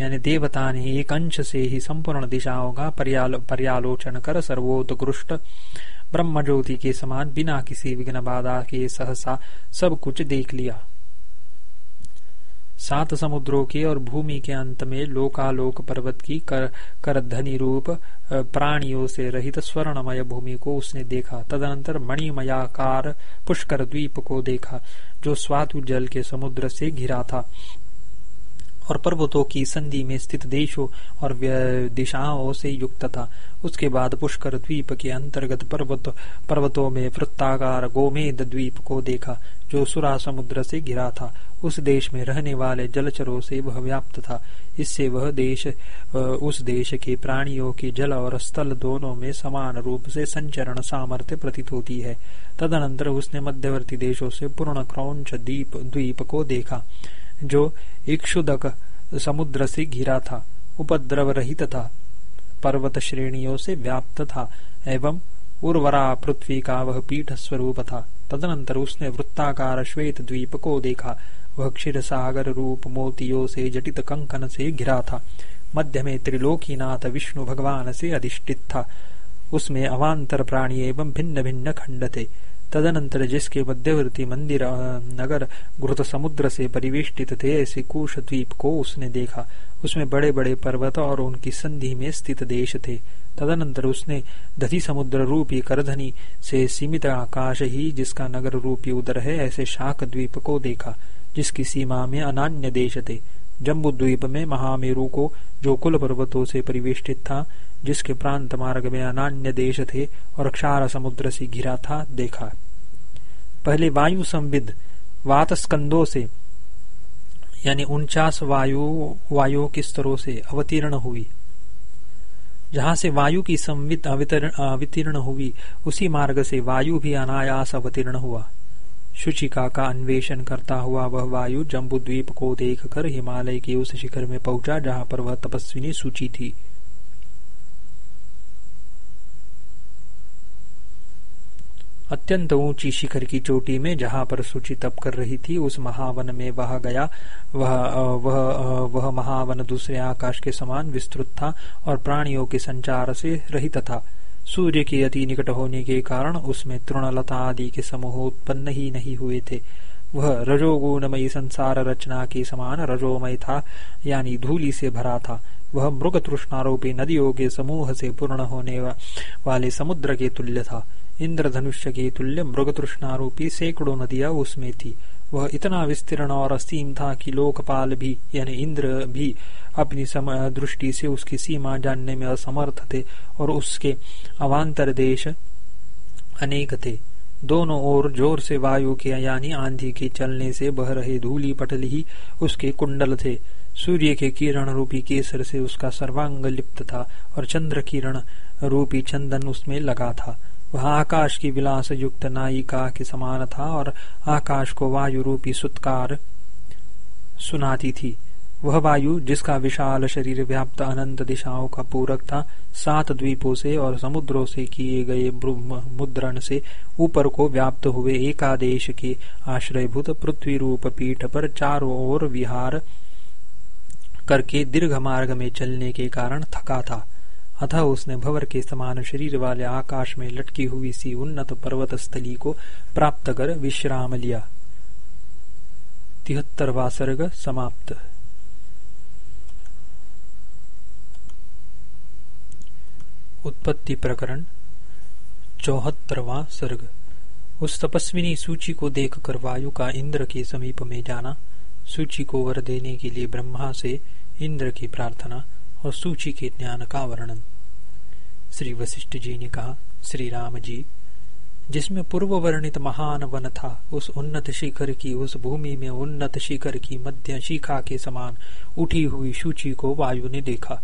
यानी देवता ने एक अंश से ही संपूर्ण दिशाओं का पर्यालोचन कर सर्वोत्कृष्ट ब्रह्म ज्योति के समान बिना किसी विघ्न बाधा के सहसा सब कुछ देख लिया। सात समुद्रों के और भूमि के अंत में लोकालोक पर्वत की कर, करधनी रूप प्राणियों से रहित स्वर्णमय भूमि को उसने देखा। तदनंतर मणिमयाकार पुष्कर द्वीप को देखा। जो स्वातु जल के समुद्र से घिरा था। और पर्वतों की संधि में स्थित देशों और दिशाओं से युक्त था। उसके बाद पुष्कर द्वीप के अंतर्गत पर्वत पर्वतों में वृत्ताकार गोमेद द्वीप को देखा, जो सुरा समुद्र से घिरा था। उस देश में रहने वाले जलचरों से वह व्याप्त था। इससे वह देश उस देश के प्राणियों के जल और स्थल दोनों में समान रूप से संचरण सामर्थ्य प्रतीत होती है। तदनंतर उसने मध्यवर्ती देशों से पूर्ण क्रौच द्वीप द्वीप को देखा, जो इक्षुदक समुद्र से घिरा था, उपद्रव रहित था पर्वत श्रेणियों से व्याप्त था, एवं उर्वरा पृथ्वी का वह पीठ स्वरूप था। तदनंतर उसने वृत्ताकार श्वेत द्वीप को देखा। वह क्षीर सागर रूप मोतियों से जटित कंकन से घिरा था। मध्य में त्रिलोकीनाथ विष्णु भगवान से अधिष्ठित था। उसमें अवान्तर प्राणी एवं भिन्न भिन्न खंड थे। तदनंतर जिसके मध्यवर्ती मंदिर नगर घृत समुद्र से परिवेष्टित थे, ऐसे कुश द्वीप को उसने देखा। उसमें बड़े बड़े पर्वत और उनकी संधि में स्थित देश थे। तदनंतर उसने दधि समुद्र रूपी करधनी से सीमित आकाश ही, जिसका नगर रूपी उदर है, ऐसे शाक द्वीप को देखा, जिसकी सीमा में अनान्य देश थे। जम्बू द्वीप में महामेरु को, जो कुल पर्वतों से परिवेष्टित था जिसके प्रांत मार्ग में अनान्य देश थे और क्षार समुद्र से घिरा था, देखा। पहले वायु संविद वात स्कंदों से, यानी उनचास वायु वायु के स्तरों से अवतीर्ण हुई। जहाँ से वायु की संवित अवतीर्ण हुई, उसी मार्ग से वायु भी अनायास अवतीर्ण हुआ। शुचिका का अन्वेषण करता हुआ वह वायु जम्बू द्वीप को देखकर हिमालय के उस शिखर में पहुँचा, जहाँ पर वह तपस्विनी सूची थी। अत्यंत ऊँची शिखर की चोटी में, जहाँ पर सूची तप कर रही थी, उस महावन में वह गया। वह वह वह महावन दूसरे आकाश के समान विस्तृत था और प्राणियों के संचार से रहित था। सूर्य के अति निकट होने के कारण उसमें तृणलता आदि के समूह उत्पन्न ही नहीं हुए थे। वह रजोगुणमयी संसार रचना के समान रजोमय था, यानी धूली से भरा था। वह मृग तृष्णारोपी नदियों के समूह से पूर्ण होने वाले समुद्र के तुल्य था। इंद्रधनुष्य के तुल्य मृग तृष्णारूपी सैकड़ों नदियाँ उसमें थी। वह इतना विस्तीर्ण और असीम था कि लोकपाल भी, यानी इंद्र भी, अपनी दृष्टि से उसकी सीमा जानने में असमर्थ थे और उसके अवान्तर देश अनेक थे। दोनों ओर ज़ोर से वायु के, यानी आंधी के चलने से बह रहे धूली पटल ही उसके कुंडल थे। सूर्य के किरण रूपी केसर से उसका सर्वांग लिप्त था और चंद्र किरण रूपी चंदन उसमें लगा था। वह आकाश की विलास युक्त नायिका के समान था और आकाश को वायु रूपी सुत्कार सुनाती थी। वह वायु, जिसका विशाल शरीर व्याप्त अनंत दिशाओं का पूरक था, सात द्वीपों से और समुद्रों से किए गए मुद्रण से ऊपर को व्याप्त हुए एकादेश के आश्रयभूत पृथ्वी रूप पीठ पर चारों ओर विहार करके दीर्घ मार्ग में चलने के कारण थका था। अतः उसने भवर के समान शरीर वाले आकाश में लटकी हुई सी उन्नत पर्वत स्थली को प्राप्त कर विश्राम लिया। तिहत्तरवा सर्ग समाप्त। उत्पत्ति प्रकरण, चौहत्तरवा सर्ग। उस तपस्विनी सूची को देखकर वायु का इंद्र के समीप में जाना, सूची को वर देने के लिए ब्रह्मा से इंद्र की प्रार्थना और सूची के ज्ञान का वर्णन। श्री वशिष्ठ जी ने कहा, श्री राम जी, जिसमें पूर्व वर्णित महान वन था, उस उन्नत शिखर की, उस भूमि में उन्नत शिखर की मध्य शिखा के समान उठी हुई सूची को वायु ने देखा।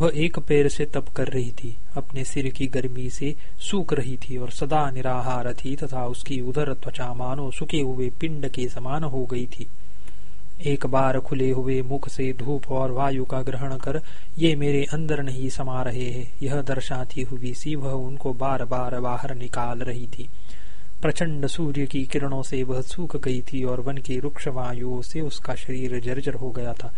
वह एक पैर से तप कर रही थी, अपने सिर की गर्मी से सूख रही थी और सदा निराहार थी तथा उसकी उधर त्वचा मानो सुखे हुए पिंड के समान हो गई थी। एक बार खुले हुए मुख से धूप और वायु का ग्रहण कर, ये मेरे अंदर नहीं समा रहे हैं। यह दर्शाती हुई सी वह उनको बार बार बाहर निकाल रही थी। प्रचंड सूर्य की किरणों से वह सूख गई थी और वन की रुक्ष वायुओं से उसका शरीर जर्जर हो गया था।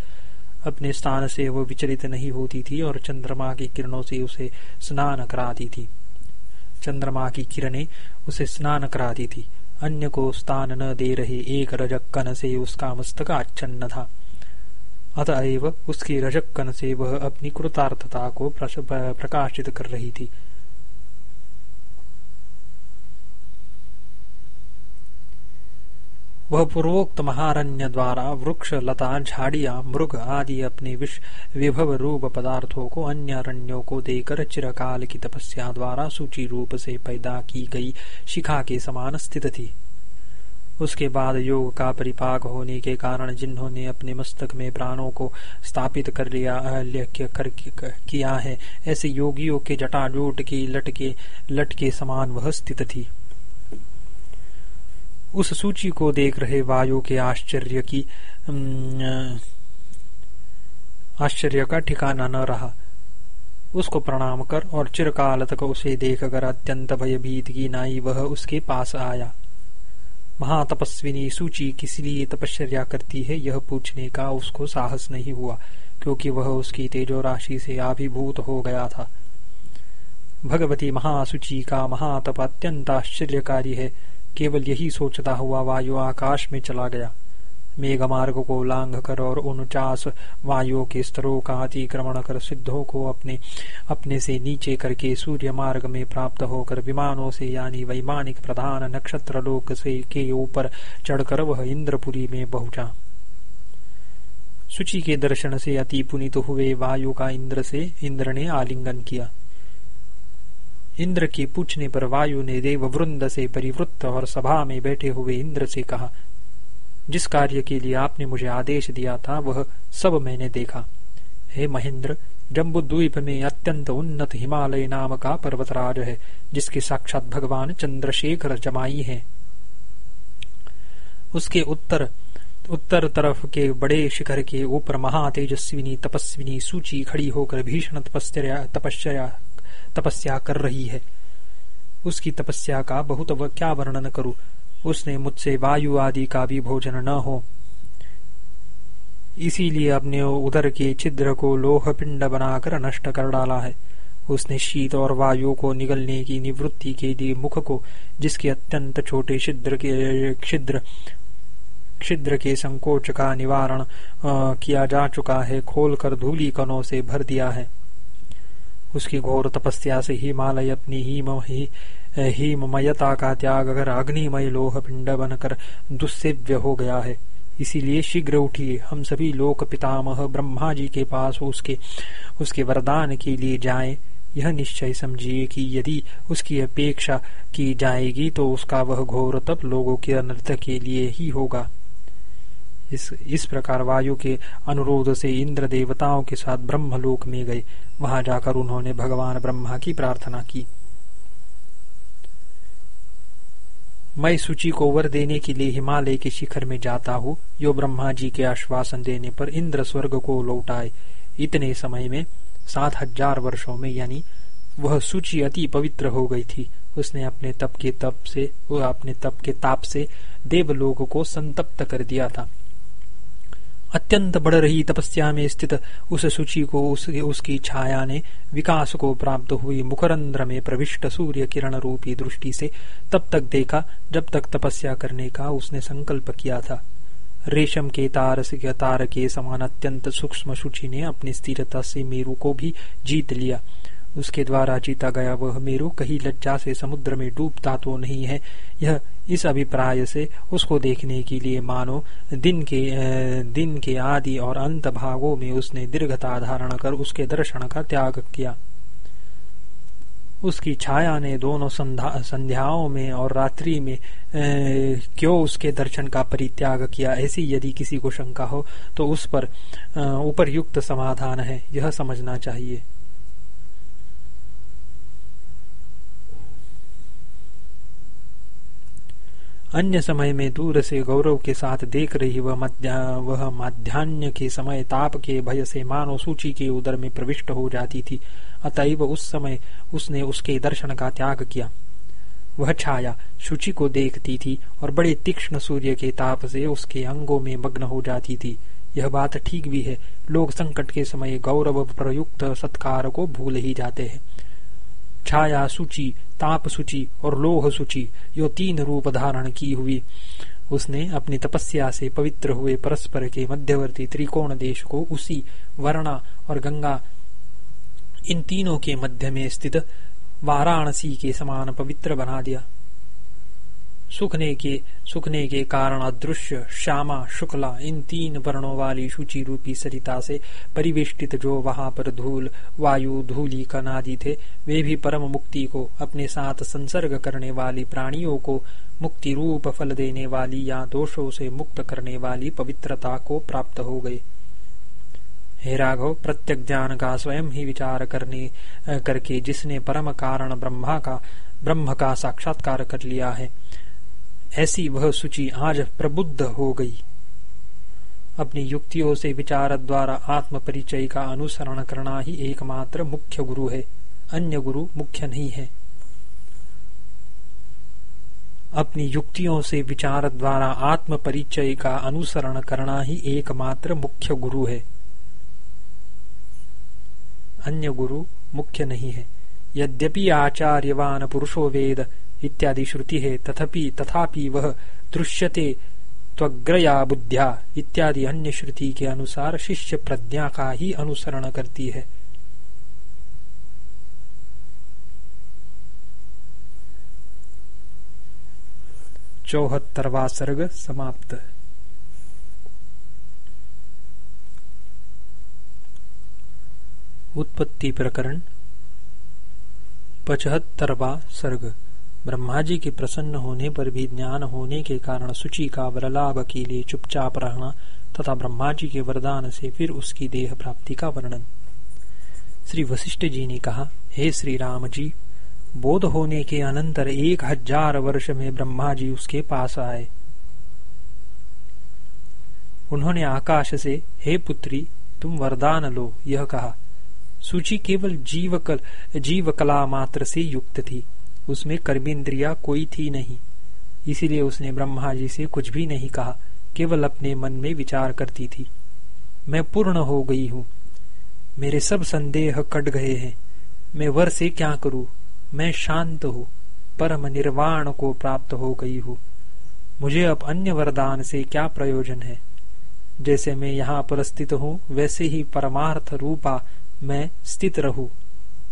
अपने स्थान से वह विचलित नहीं होती थी और चंद्रमा की किरणों से उसे स्नान कराती थी। चंद्रमा की किरणें उसे स्नान कराती थी। अन्य को स्थान न दे रहे एक रजक कन से उसका मस्तक आच्छन्न था अतएव उसकी रजक कन से वह अपनी कृतार्थता को प्रकाशित कर रही थी। वह पूर्वोक्त महारण्य द्वारा वृक्ष, लता, झाड़िया, मृग आदि अपने विष, विभव रूप पदार्थों को, अन्य अरण्यों को देकर चिरकाल की तपस्या द्वारा सूची रूप से पैदा की गई शिखा के समान स्थित थी। उसके बाद योग का परिपाक होने के कारण जिन्होंने अपने मस्तक में प्राणों को स्थापित कर लिया कर किया है, ऐसे योगियों के जटाजूट की लटके लट के समान वह स्थित थी। उस सूची को देख रहे वायु के आश्चर्य की आश्चर्य का ठिकाना न रहा। उसको प्रणाम कर और चिरकाल तक उसे देखकर अत्यंत भयभीत की नाई वह उसके पास आया। महातपस्विनी सूची किस लिए तपश्चर्या करती है, यह पूछने का उसको साहस नहीं हुआ, क्योंकि वह उसकी तेजो राशि से अभिभूत हो गया था। भगवती महासुची का महातप अत्यंत आश्चर्यकारी है। केवल यही सोचता हुआ वायु आकाश में चला गया। मेघ मार्ग को लांघ कर और उनचास वायुओं के स्तरों का अतिक्रमण कर सिद्धों को अपने अपने से नीचे करके सूर्य मार्ग में प्राप्त होकर विमानों से यानी वैमानिक प्रधान नक्षत्र लोक से, के ऊपर चढ़कर वह इंद्रपुरी में पहुँचा। सूची के दर्शन से अति पुनित हुए वायु का इंद्र से, इंद्र ने आलिंगन किया। इंद्र के पूछने पर वायु ने देव वृंद से परिवृत्त और सभा में बैठे हुए इंद्र से कहा, जिस कार्य के लिए आपने मुझे आदेश दिया था, वह सब मैंने देखा। हे महेंद्र, जम्बुद्वीप में अत्यंत उन्नत हिमालय नाम का पर्वतराज है, जिसके साक्षात भगवान चंद्रशेखर जमाई हैं। उसके उत्तर उत्तर तरफ़ के बड़े शिखर के ऊपर महातेजस्विनी तपस्विनी सूची खड़ी होकर भीषण तपस्या तपस्या कर रही है। उसकी तपस्या का बहुत क्या वर्णन करूँ? उसने मुझसे वायु आदि का भी भोजन न हो। इसीलिए अपने उदर के छिद्र को लोह पिंड बनाकर नष्ट कर डाला है। उसने शीत और वायु को निगलने की निवृत्ति के लिए मुख को, जिसके अत्यंत छोटे छिद्र के, छिद्र छिद्र के संकोच का निवारण किया जा चुका है, खोलकर धूली कणों से भर दिया है। उसकी घोर तपस्या से हिमालय अपनी हिम, ही हिममयता का त्याग कर अग्निमय लोह पिंड बनकर दुस्सेव्य हो गया है। इसीलिए शीघ्र उठिए। हम सभी लोक पितामह ब्रह्मा जी के पास उसके उसके वरदान के लिए जाएँ। यह निश्चय समझिए कि यदि उसकी अपेक्षा की जाएगी तो उसका वह घोर तप लोगों के अनर्थ के लिए ही होगा। इस इस प्रकार वायु के अनुरोध से इंद्र देवताओं के साथ ब्रह्मलोक में गए। वहाँ जाकर उन्होंने भगवान ब्रह्मा की प्रार्थना की। मैं सूची को वर देने के लिए हिमालय के शिखर में जाता हूँ। यो ब्रह्मा जी के आश्वासन देने पर इंद्र स्वर्ग को लौटाए। इतने समय में सात हज़ार वर्षो में यानी वह सूची अति पवित्र हो गई थी। उसने अपने तप के तप से वह अपने तप के ताप से देवलोक को संतप्त कर दिया था। अत्यंत बढ़ रही तपस्या में स्थित उस सूची को उस, उसकी छाया ने विकास को प्राप्त हुई मुखरंध्र में प्रविष्ट सूर्य किरण रूपी दृष्टि से तब तक देखा जब तक तपस्या करने का उसने संकल्प किया था। रेशम के तार से तार के समान अत्यंत सूक्ष्म सूची ने अपनी स्थिरता से मेरू को भी जीत लिया। उसके द्वारा जीता गया वह मेरू कहीं लज्जा से समुद्र में डूबता तो नहीं है। यह इस अभिप्राय से उसको देखने के लिए मानो दिन के दिन के आदि और अंत भागों में उसने दीर्घता धारण कर उसके दर्शन का त्याग किया। उसकी छाया ने दोनों संध्याओं में और रात्रि में ए, क्यों उसके दर्शन का परित्याग किया? ऐसी यदि किसी को शंका हो तो उस पर उपरयुक्त समाधान है। यह समझना चाहिए। अन्य समय में दूर से गौरव के साथ देख रही वह वह माध्यान्ह के समय ताप के भय से मानव सूची के उदर में प्रविष्ट हो जाती थी। अतएव उस समय उसने उसके दर्शन का त्याग किया। वह छाया शुचि को देखती थी और बड़े तीक्ष्ण सूर्य के ताप से उसके अंगों में मग्न हो जाती थी। यह बात ठीक भी है, लोग संकट के समय गौरव प्रयुक्त सत्कार को भूल ही जाते हैं। छाया सूची ताप सूची और लोह सूची यो तीन रूप धारण की हुई। उसने अपनी तपस्या से पवित्र हुए परस्पर के मध्यवर्ती त्रिकोण देश को उसी, वर्णा और गंगा, इन तीनों के मध्य में स्थित वाराणसी के समान पवित्र बना दिया। सुखने के सुखने के कारण अदृश्य, श्यामा, शुक्ला, इन तीन वर्णों वाली शुचि रूपी सरिता से परिवेष्टित जो वहाँ पर धूल, वायु, धूली, कनादि थे, वे भी परम मुक्ति को, अपने साथ संसर्ग करने वाली प्राणियों को मुक्ति रूप फल देने वाली या दोषों से मुक्त करने वाली पवित्रता को प्राप्त हो गए। हे राघव, प्रत्यक ज्ञान का स्वयं ही विचार करने, करके जिसने परम कारण ब्रह्मा का, ब्रह्म का साक्षात्कार कर लिया है ऐसी वह सूची आज प्रबुद्ध हो गई। अपनी युक्तियों से विचार द्वारा आत्म परिचय का अनुसरण करना ही एकमात्र मुख्य गुरु है, अन्य गुरु मुख्य नहीं है। अपनी युक्तियों से विचार द्वारा आत्म परिचय का अनुसरण करना ही एकमात्र मुख्य गुरु है। अन्य गुरु मुख्य नहीं है। यद्यपि आचार्यवान पुरुषो वेद इत्यादि श्रुति है। तथापि तथापि वह दृश्यते त्वग्रया बुद्ध्या इत्यादि अन्य श्रुति के अनुसार शिष्य प्रज्ञा का ही अनुसरण करती है। चौहत्तरवा सर्ग समाप्त। उत्पत्ति प्रकरण पचहत्तरवा सर्ग ब्रह्मा जी के प्रसन्न होने पर भी ज्ञान होने के कारण सूची का वरलाभ के लिए चुपचाप रहना तथा ब्रह्मा जी के वरदान से फिर उसकी देह प्राप्ति का वर्णन। श्री वशिष्ठ जी ने कहा हे श्री राम जी बोध होने के अनंतर एक हज़ार वर्ष में ब्रह्मा जी उसके पास आए। उन्होंने आकाश से हे पुत्री तुम वरदान लो। यह कहा। सूची केवल जीव कल, जीव कला मात्र से युक्त थी। उसमें कर्मेंद्रिया कोई थी नहीं। इसीलिए उसने ब्रह्मा जी से कुछ भी नहीं कहा, केवल अपने मन में विचार करती थी। मैं पूर्ण हो गई हूँ। मेरे सब संदेह कट गए हैं। मैं वर से क्या करूँ? मैं शांत हूँ। परम निर्वाण को प्राप्त हो गई हूँ। मुझे अब अन्य वरदान से क्या प्रयोजन है? जैसे मैं यहाँ पर स्थित हूँ, वैसे ही परमार्थ रूपा मैं स्थित रहूँ।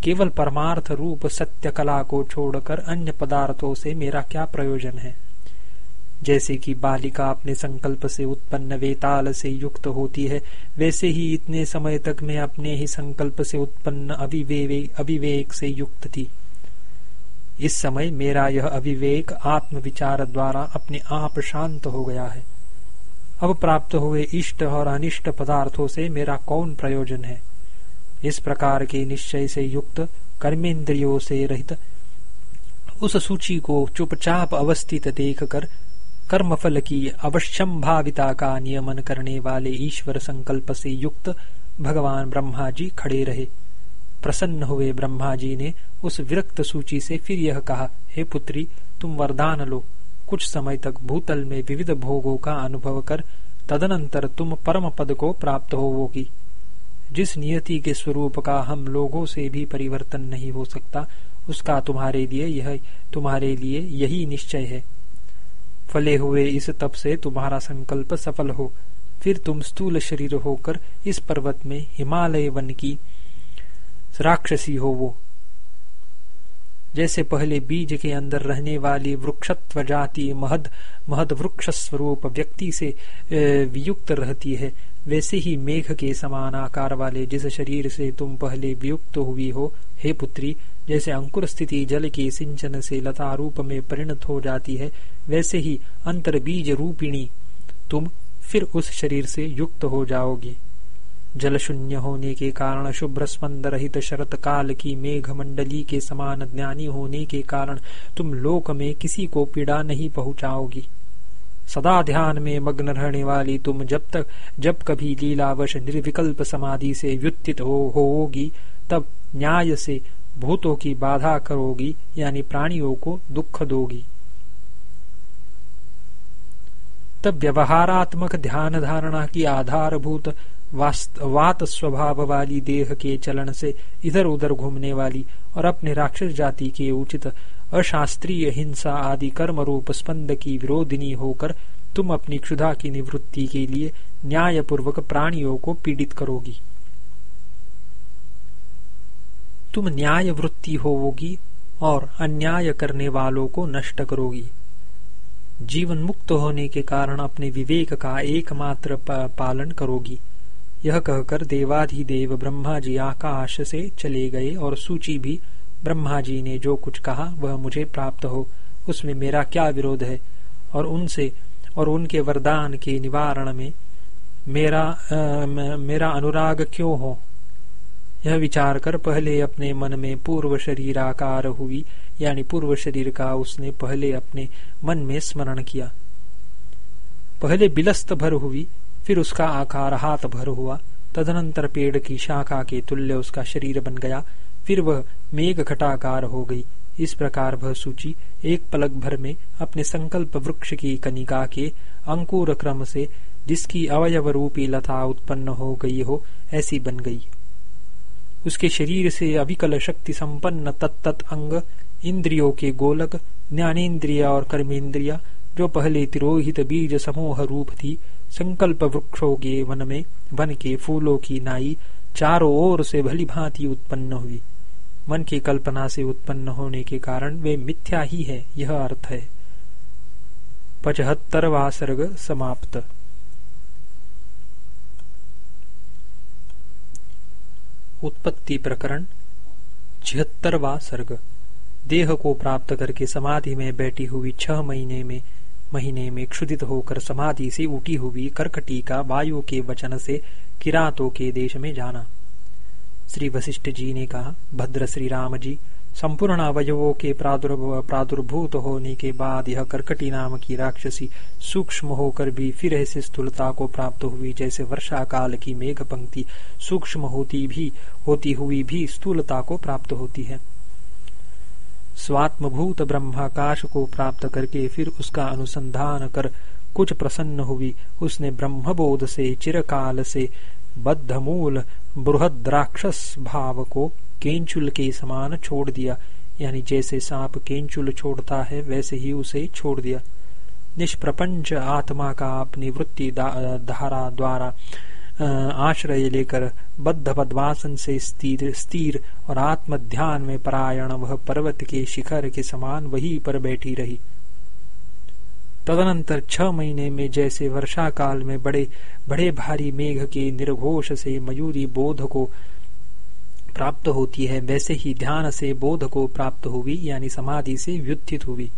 केवल परमार्थ रूप सत्य कला को छोड़कर अन्य पदार्थों से मेरा क्या प्रयोजन है? जैसे कि बालिका अपने संकल्प से उत्पन्न वेताल से युक्त होती है, वैसे ही इतने समय तक मैं अपने ही संकल्प से उत्पन्न अविवेक से युक्त थी। इस समय मेरा यह अविवेक आत्म विचार द्वारा अपने आप शांत हो गया है। अब प्राप्त हुए इष्ट और अनिष्ट पदार्थों से मेरा कौन प्रयोजन है? इस प्रकार के निश्चय से युक्त कर्मेंद्रियों से रहित, उस सूची को चुपचाप अवस्थित देखकर कर्मफल की अवश्यम भाविता का नियमन करने वाले ईश्वर संकल्प से युक्त भगवान ब्रह्मा जी खड़े रहे। प्रसन्न हुए ब्रह्मा जी ने उस विरक्त सूची से फिर यह कहा, हे पुत्री, तुम वरदान लो। कुछ समय तक भूतल में विविध भोगों का अनुभव कर, तदनंतर तुम परम पद को प्राप्त होवोगी। जिस नियति के स्वरूप का हम लोगों से भी परिवर्तन नहीं हो सकता, उसका तुम्हारे लिए यह, तुम्हारे लिए यही निश्चय है। फले हुए इस तप से तुम्हारा संकल्प सफल हो। फिर तुम स्थूल शरीर होकर इस पर्वत में हिमालय वन की राक्षसी हो वो। जैसे पहले बीज के अंदर रहने वाली वृक्षत्व जाति महद महद वृक्ष स्वरूप व्यक्ति से वियुक्त रहती है वैसे ही मेघ के समान आकार वाले जिस शरीर से तुम पहले वियुक्त हुई हो, हे पुत्री, जैसे अंकुर स्थिति जल के सिंचन से लता रूप में परिणत हो जाती है, वैसे ही अंतर बीज रूपिणी तुम फिर उस शरीर से युक्त हो जाओगी। जल शून्य होने के कारण शुभ्र स्पंद रहित शरत काल की मेघ मंडली के समान ज्ञानी होने के कारण तुम लोक में किसी को पीड़ा नहीं पहुंचाओगी। सदा ध्यान में मग्न रहने वाली तुम जब तक, जब कभी लीलावश निर्विकल्प समाधि से व्युत्थित हो, होगी, तब न्याय से भूतों की बाधा करोगी, यानी प्राणियों को दुख दोगी। तब व्यवहारात्मक ध्यान धारणा की आधारभूत वात स्वभाव वाली देह के चलन से इधर उधर घूमने वाली और अपने राक्षस जाति के उचित अशास्त्रीय हिंसा आदि कर्म रूप स्पंद की विरोधिनी होकर तुम अपनी क्षुधा की निवृत्ति के लिए न्यायपूर्वक प्राणियों को पीड़ित करोगी। तुम न्याय वृत्ति होगी और अन्याय करने वालों को नष्ट करोगी। जीवन मुक्त होने के कारण अपने विवेक का एकमात्र पालन करोगी। यह कहकर देवाधिदेव ब्रह्मा जी आकाश से चले गए और सूची भी ब्रह्मा जी ने जो कुछ कहा वह मुझे प्राप्त हो। उसमें मेरा क्या विरोध है? और उनसे और उनके वरदान के निवारण में मेरा आ, मेरा अनुराग क्यों हो? यह विचार कर पहले अपने मन में पूर्व शरीर आकार हुई यानी पूर्व शरीर का उसने पहले अपने मन में स्मरण किया। पहले बिलस्त भर हुई फिर उसका आकार हाथ भर हुआ। तदनंतर पेड़ की शाखा के तुल्य उसका शरीर बन गया। फिर वह मेघ घटाकार हो गई। इस प्रकार वह सूची एक पलक भर में अपने संकल्प वृक्ष की कनिका के अंकुर क्रम से, जिसकी अवयव रूपी लता उत्पन्न हो गई हो, ऐसी बन गई। उसके शरीर से अविकल शक्ति संपन्न तत्त अंग, इंद्रियों के गोलक, ज्ञानेन्द्रिय और कर्मेंद्रिया जो पहले तिरोहित बीज समूह रूप थी, संकल्प वृक्षों के वन में, वन के फूलों की नाई, चारों ओर से भली भांति उत्पन्न हुई। मन की कल्पना से उत्पन्न होने के कारण वे मिथ्या ही है, यह अर्थ है। पचहत्तरवा सर्ग समाप्त। उत्पत्ति प्रकरण छिहत्तरवा सर्ग। देह को प्राप्त करके समाधि में बैठी हुई छह महीने में महीने में क्षुदित होकर समाधि से उठी हुई करकटी का वायु के वचन से किरातों के देश में जाना। श्री वशिष्ठ जी ने कहा, भद्र श्री राम जी संपूर्ण अवयवों के प्रादुर्भूत होने के बाद यह करकटी नाम की राक्षसी सूक्ष्म होकर भी फिर ऐसे स्थूलता को प्राप्त हुई जैसे वर्षा काल की मेघ पंक्ति सूक्ष्म होती भी, होती हुई भी स्थूलता को प्राप्त होती है। स्वात्मभूत ब्रह्माकाश को प्राप्त करके फिर उसका अनुसंधान कर कुछ प्रसन्न हुई। उसने ब्रह्मबोध से, चिरकाल से बद्ध मूल बृहद राक्षस भाव को केंचुल के समान छोड़ दिया। यानी जैसे सांप केंचुल छोड़ता है, वैसे ही उसे छोड़ दिया। निष्प्रपंच आत्मा का अपनी वृत्ति धारा द्वारा आश्रय लेकर बद्ध पद्मासन से स्थिर स्थिर और आत्म ध्यान में परायण वह पर्वत के शिखर के समान वही पर बैठी रही। तदनंतर छह महीने में जैसे वर्षा काल में बड़े बड़े भारी मेघ के निर्घोष से मयूरी बोध को प्राप्त होती है, वैसे ही ध्यान से बोध को प्राप्त हुई, यानी समाधि से व्युत्थित हुई।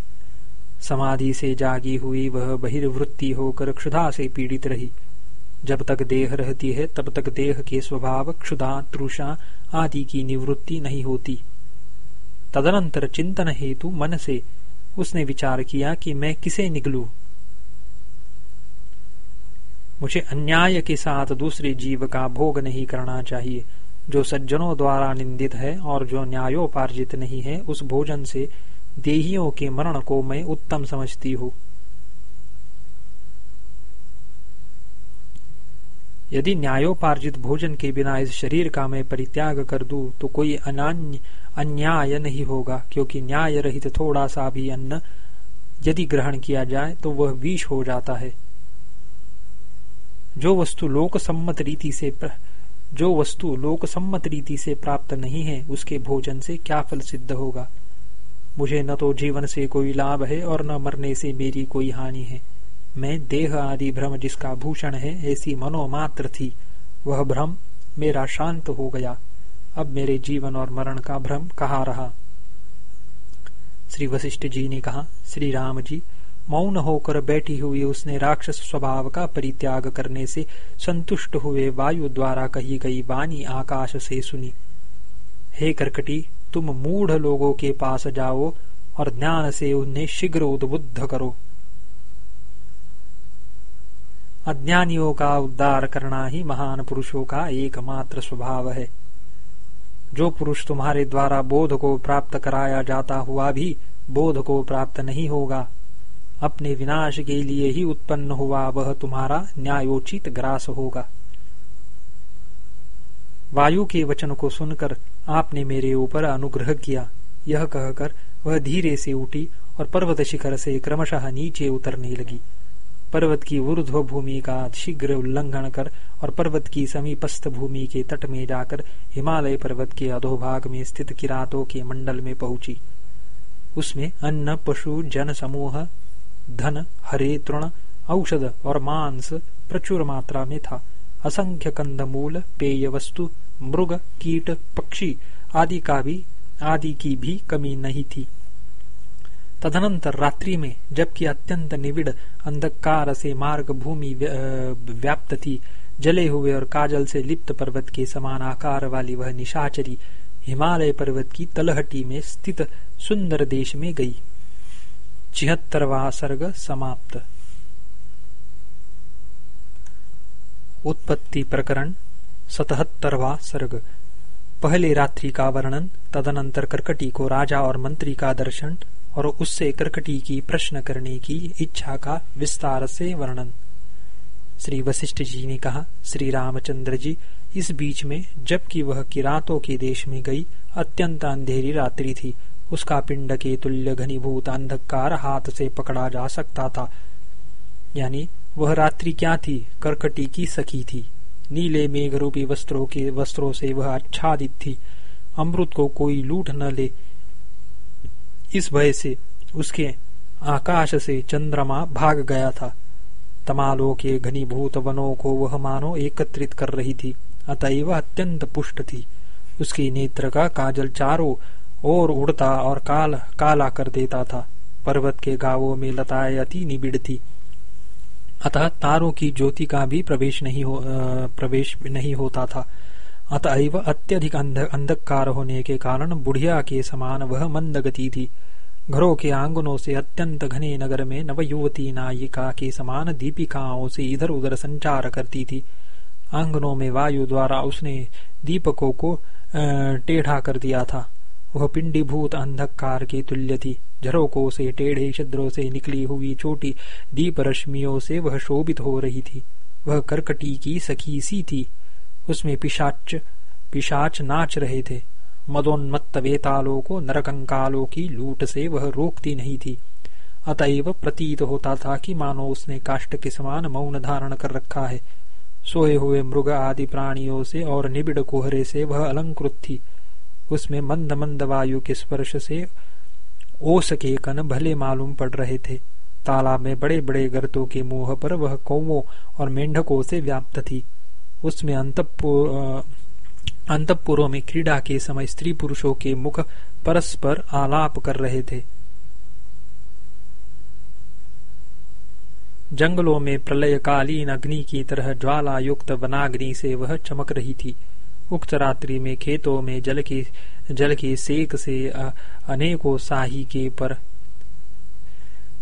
समाधि से जागी हुई वह बहिर्वृत्ति होकर क्षुधा से पीड़ित रही। जब तक देह रहती है, तब तक देह के स्वभाव, क्षुधा, तृषा आदि की निवृत्ति नहीं होती। तदनंतर चिंतन हेतु मन से उसने विचार किया कि मैं किसे निकलू मुझे अन्याय के साथ दूसरे जीव का भोग नहीं करना चाहिए। जो सज्जनों द्वारा निंदित है और जो न्यायोपार्जित नहीं है, उस भोजन से देहियों के मरण को मैं उत्तम समझती हूँ। यदि न्यायोपार्जित भोजन के बिना इस शरीर का मैं परित्याग कर दूँ तो कोई अन्याय नहीं होगा, क्योंकि न्याय रहित थोड़ा सा भी अन्न यदि ग्रहण किया जाए तो वह विष हो जाता है। जो वस्तु लोक सम्मत रीति से जो वस्तु लोक सम्मत रीति से प्राप्त नहीं है, उसके भोजन से क्या फल सिद्ध होगा? मुझे न तो जीवन से कोई लाभ है, और न मरने से मेरी कोई हानि है। मैं देह आदि भ्रम जिसका भूषण है, ऐसी मनोमात्र थी। वह भ्रम मेरा शांत हो गया। अब मेरे जीवन और मरण का भ्रम कहा रहा? श्री वशिष्ठ जी ने कहा श्री राम जी, मौन होकर बैठी हुई उसने राक्षस स्वभाव का परित्याग करने से संतुष्ट हुए वायु द्वारा कही गई वाणी आकाश से सुनी। हे करकटी, तुम मूढ़ लोगों के पास जाओ और ज्ञान से उन्हें शीघ्र उद्बुद्ध करो। अज्ञानियों का उद्धार करना ही महान पुरुषों का एकमात्र स्वभाव है। जो पुरुष तुम्हारे द्वारा बोध को प्राप्त कराया जाता हुआ भी बोध को प्राप्त नहीं होगा। अपने विनाश के लिए ही उत्पन्न हुआ वह तुम्हारा न्यायोचित ग्रास होगा। वायु के वचन को सुनकर आपने मेरे ऊपर अनुग्रह किया। यह कहकर वह धीरे से उठी और पर्वत शिखर से क्रमशः नीचे उतरने लगी। पर्वत की ऊर्ध्व भूमि का शीघ्र उल्लंघन कर और पर्वत की समीपस्थ भूमि के तट में जाकर हिमालय पर्वत के अधोभाग में स्थित किरातों के मंडल में पहुँची। उसमें अन्न, पशु, जन समूह, धन, हरे, तृण, औषध और मांस प्रचुर मात्रा में था। असंख्य कंदमूल, पेय वस्तु, मृग, कीट, पक्षी आदि का भी आदि की भी कमी नहीं थी। तदनंतर रात्रि में, जबकि अत्यंत निविड़ अंधकार से मार्ग भूमि व्याप्त थी, जले हुए और काजल से लिप्त पर्वत के समान आकार वाली वह निशाचरी हिमालय पर्वत की तलहटी में स्थित सुंदर देश में गई। छिहत्तरवा सर्ग समाप्त। उत्पत्ति प्रकरण, सतहत्तरवा सर्ग। पहले रात्रि का वर्णन, तदनंतर करकटी को राजा और मंत्री का दर्शन और उससे करकटी की प्रश्न करने की इच्छा का विस्तार से वर्णन। श्री वशिष्ठ जी ने कहा, श्री रामचंद्र जी, इस बीच में, जबकि वह किरातों के देश में गई, अत्यंत अंधेरी रात्रि थी। उसका पिंड के तुल्य घनीभूत अंधकार हाथ से पकड़ा जा सकता था। यानी, वह रात्रि क्या थी? करकटी की सखी थी। नीले मेघ रूपी वस्त्रों के, वस्त्रों से वह आच्छादित थी। अमृत को कोई लूट न ले। इस भय से उसके आकाश से चंद्रमा भाग गया था। तमालों के घनीभूत वनों को वह मानो एकत्रित कर रही थी, अतएव अत्यंत पुष्ट थी। उसकी नेत्र का काजल चारों ओर उड़ता और काल, काला कर देता था। पर्वत के गावों में लताएँ अति निबिड़ थी। अतः तारों की ज्योति का भी प्रवेश नहीं हो प्रवेश नहीं होता था। अतएव अत्यधिक अंधकार होने के कारण बुढ़िया के समान वह मंद गति थी। घरों के आंगनों से अत्यंत घने नगर में नवयुवती नायिका के समान दीपिकाओं से इधर उधर संचार करती थी। आंगनों में वायु द्वारा उसने दीपकों को टेढ़ा कर दिया था। वह पिंडीभूत अंधकार के तुल्य थी। झरोकों से टेढ़े छिद्रों से निकली हुई छोटी दीप रश्मियों से वह शोभित हो रही थी। वह करकटी की सखी सी थी। उसमें पिशाच पिशाच नाच रहे थे। मदोन्मत्त वेतालों को नरकंकालों की लूट से वह रोकती नहीं थी। अतएव प्रतीत होता था कि मानो उसने काष्ट के समान मौन धारण कर रखा है। सोए हुए मृग आदि प्राणियों से और निबिड़ कोहरे से वह अलंकृत थी। उसमें मंद मंद वायु के स्पर्श से ओस के कन भले मालूम पड़ रहे थे। तालाब में बड़े बड़े गर्तों के मुँह पर वह कौवों और मेंढकों से व्याप्त थी। उसमें अंतपुरों में क्रीड़ा के समय स्त्री पुरुषों के मुख परस्पर आलाप कर रहे थे। जंगलों में प्रलयकालीन अग्नि की तरह ज्वाला युक्त वनाग्नि से वह चमक रही थी। उक्त रात्रि में खेतों में जल के जल के सेक से अनेकों साही के पर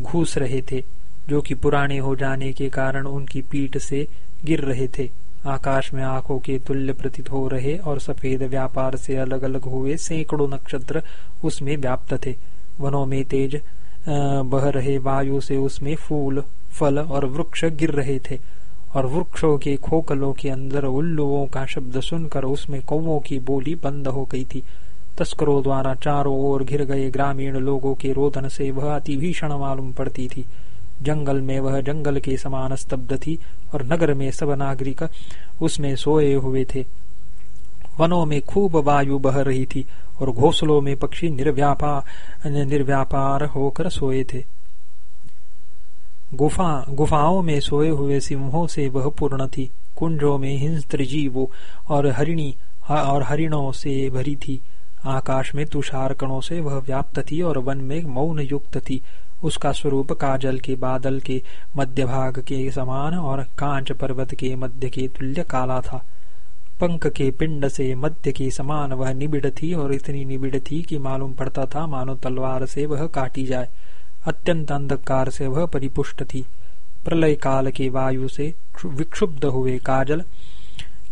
घुस रहे थे, जो कि पुराने हो जाने के कारण उनकी पीठ से गिर रहे थे। आकाश में आँखों के तुल्य प्रतीत हो रहे और सफ़ेद व्यापार से अलग अलग हुए सैकड़ों नक्षत्र उसमें व्याप्त थे। वनों में तेज बह रहे वायु से उसमें फूल, फल और वृक्ष गिर रहे थे और वृक्षों के खोखलों के अंदर उल्लुओं का शब्द सुनकर उसमें कौओं की बोली बंद हो गई थी। तस्करों द्वारा चारों ओर घिर गए ग्रामीण लोगों के रोदन से वह अति भीषण मालूम पड़ती थी। जंगल में वह जंगल के समान स्तब्ध थी और नगर में सब नागरिक उसमें सोए हुए थे। वनों में खूब वायु बह रही थी और घोसलों में पक्षी निर्व्यापार निर्व्यापार होकर सोए थे। गुफा, गुफाओं में सोए हुए सिंहों से वह पूर्ण थी। कुंजों में हिंस जीवों और हरिणी, और हरिणों से भरी थी। आकाश में तुषार कणों से वह व्याप्त थी और वन में मौन युक्त थी। उसका स्वरूप काजल के बादल के मध्य भाग के समान और कांच पर्वत के मध्य के तुल्य काला था। पंख के पिंड से मध्य के समान वह निबिड़ थी और इतनी निबिड़ थी कि मालूम पड़ता था, मानो तलवार से वह काटी जाए। अत्यंत अंधकार से वह परिपुष्ट थी। प्रलय काल के वायु से विक्षुब्ध हुए काजल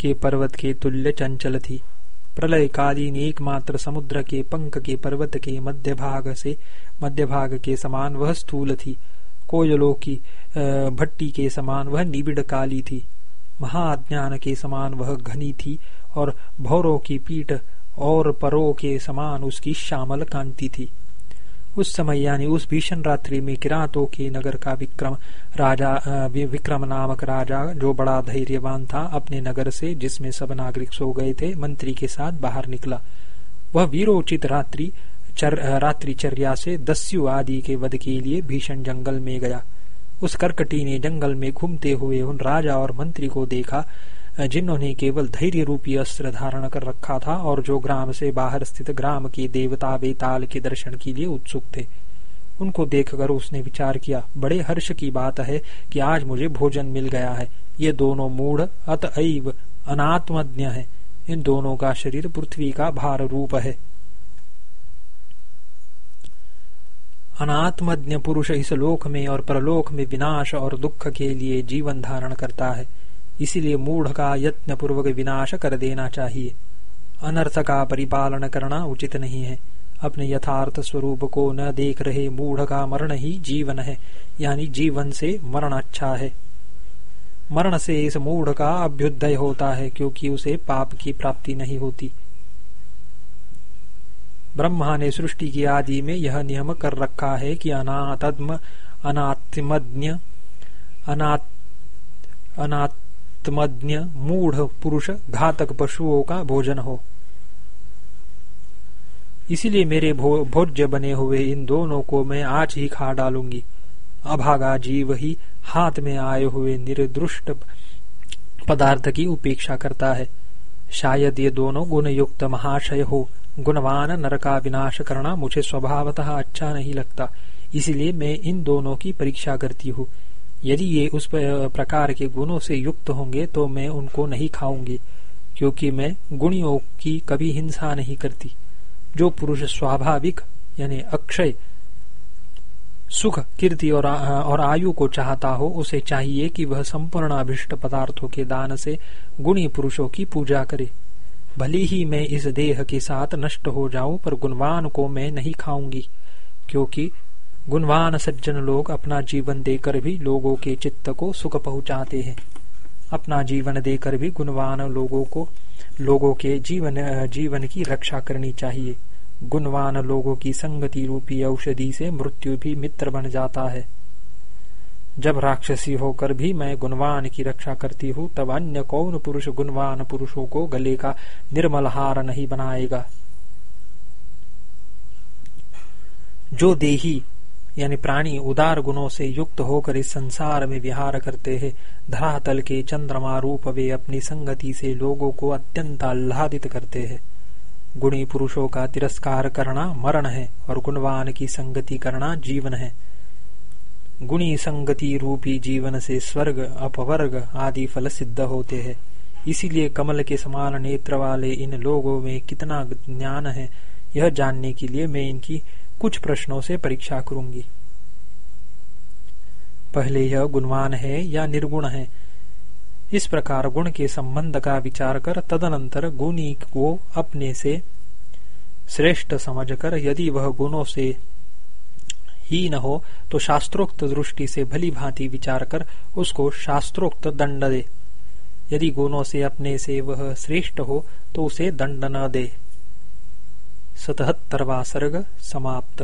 के पर्वत के तुल्य चंचल थी। प्रलय कालीन एकमात्र समुद्र के पंख के पर्वत के मध्य भाग से मध्य भाग के समान वह स्थूल थी। कोयलों की भट्टी के समान वह निबिड़ काली थी। महाज्ञान के समान वह घनी थी और भौरों की पीठ और परों के समान उसकी श्यामल कांति थी। उस समय यानी उस भीषण रात्रि में किरातों के नगर का विक्रम राजा विक्रम नामक राजा जो बड़ा धैर्यवान था अपने नगर से जिसमें सब नागरिक सो गए थे मंत्री के साथ बाहर निकला। वह वीरोचित रात्रि चर, रात्रि चर्या से दस्यु आदि के वध के लिए भीषण जंगल में गया। उस करकटी ने जंगल में घूमते हुए उन राजा और मंत्री को देखा जिन्होंने केवल धैर्य रूपी अस्त्र धारण कर रखा था और जो ग्राम से बाहर स्थित ग्राम के देवता बेताल के दर्शन के लिए उत्सुक थे। उनको देखकर उसने विचार किया, बड़े हर्ष की बात है कि आज मुझे भोजन मिल गया है। ये दोनों मूढ़ अतएव अनात्मज्ञ है। इन दोनों का शरीर पृथ्वी का भार रूप है। अनात्मज्ञ पुरुष इस लोक में और परलोक में विनाश और दुख के लिए जीवन धारण करता है। इसीलिए मूढ़ का यत्न पूर्वक विनाश कर देना चाहिए। अनर्थ का परिपालन करना उचित नहीं है। अपने यथार्थ स्वरूप को न देख रहे मूढ़ का मरण ही जीवन है, यानी जीवन से मरण अच्छा है। मरण से इस मूढ़ का अभ्युदय होता है, क्योंकि उसे पाप की प्राप्ति नहीं होती। ब्रह्मा ने सृष्टि की आदि में यह नियम कर रखा है कि अनात्म, अनात्मज्ञ अनात् अनात्मज्ञ मूढ़ पुरुष घातक पशुओं का भोजन हो। इसीलिए मेरे भोज्य बने हुए इन दोनों को मैं आज ही खा डालूँगी। अभागा जीव ही हाथ में आए हुए निर्दुष्ट पदार्थ की उपेक्षा करता है। शायद ये दोनों गुण युक्त महाशय हो। गुणवान नर का विनाश करना मुझे स्वभावतः अच्छा नहीं लगता। इसलिए मैं इन दोनों की परीक्षा करती हूँ। यदि ये उस प्रकार के गुणों से युक्त होंगे तो मैं उनको नहीं खाऊँगी क्योंकि मैं गुणियों की कभी हिंसा नहीं करती। जो पुरुष स्वाभाविक यानी अक्षय सुख कीर्ति और, और आयु को चाहता हो उसे चाहिए कि वह संपूर्ण अभिष्ट पदार्थों के दान से गुणी पुरुषों की पूजा करे। भले ही मैं इस देह के साथ नष्ट हो जाऊँ पर गुणवान को मैं नहीं खाऊँगी क्योंकि गुणवान सज्जन लोग अपना जीवन देकर भी लोगों के चित्त को सुख पहुंचाते हैं। अपना जीवन देकर भी गुणवान लोगों को, लोगों के जीवन जीवन की रक्षा करनी चाहिए। गुणवान लोगों की संगति रूपी औषधि से मृत्यु भी मित्र बन जाता है। जब राक्षसी होकर भी मैं गुणवान की रक्षा करती हूँ, तब अन्य कौन पुरुष गुणवान पुरुषों को गले का निर्मल हार नहीं बनाएगा? जो देही यानी प्राणी उदार गुणों से युक्त होकर इस संसार में विहार करते हैं। धरातल के चंद्रमा रूप वे अपनी संगति से लोगों को अत्यंत आह्लादित करते हैं। गुणी पुरुषों का तिरस्कार करना मरण है और गुणवान की संगति करना जीवन है। गुणी संगति रूपी जीवन से स्वर्ग, अपवर्ग आदि फल सिद्ध होते हैं। इसीलिए कमल के समान नेत्र वाले इन लोगों में कितना ज्ञान है, यह जानने के लिए मैं इनकी कुछ प्रश्नों से परीक्षा करूँगी। पहले यह गुणवान है या निर्गुण है? इस प्रकार गुण के संबंध का विचार कर तदनंतर गुणी को अपने से श्रेष्ठ समझकर यदि वह गुणों से ही न हो तो शास्त्रोक्त दृष्टि से भली भांति विचार कर उसको शास्त्रोक्त दंड दे। यदि गुणों से अपने से वह श्रेष्ठ हो तो उसे दंड न दे। सतहत्तरवा सर्ग समाप्त।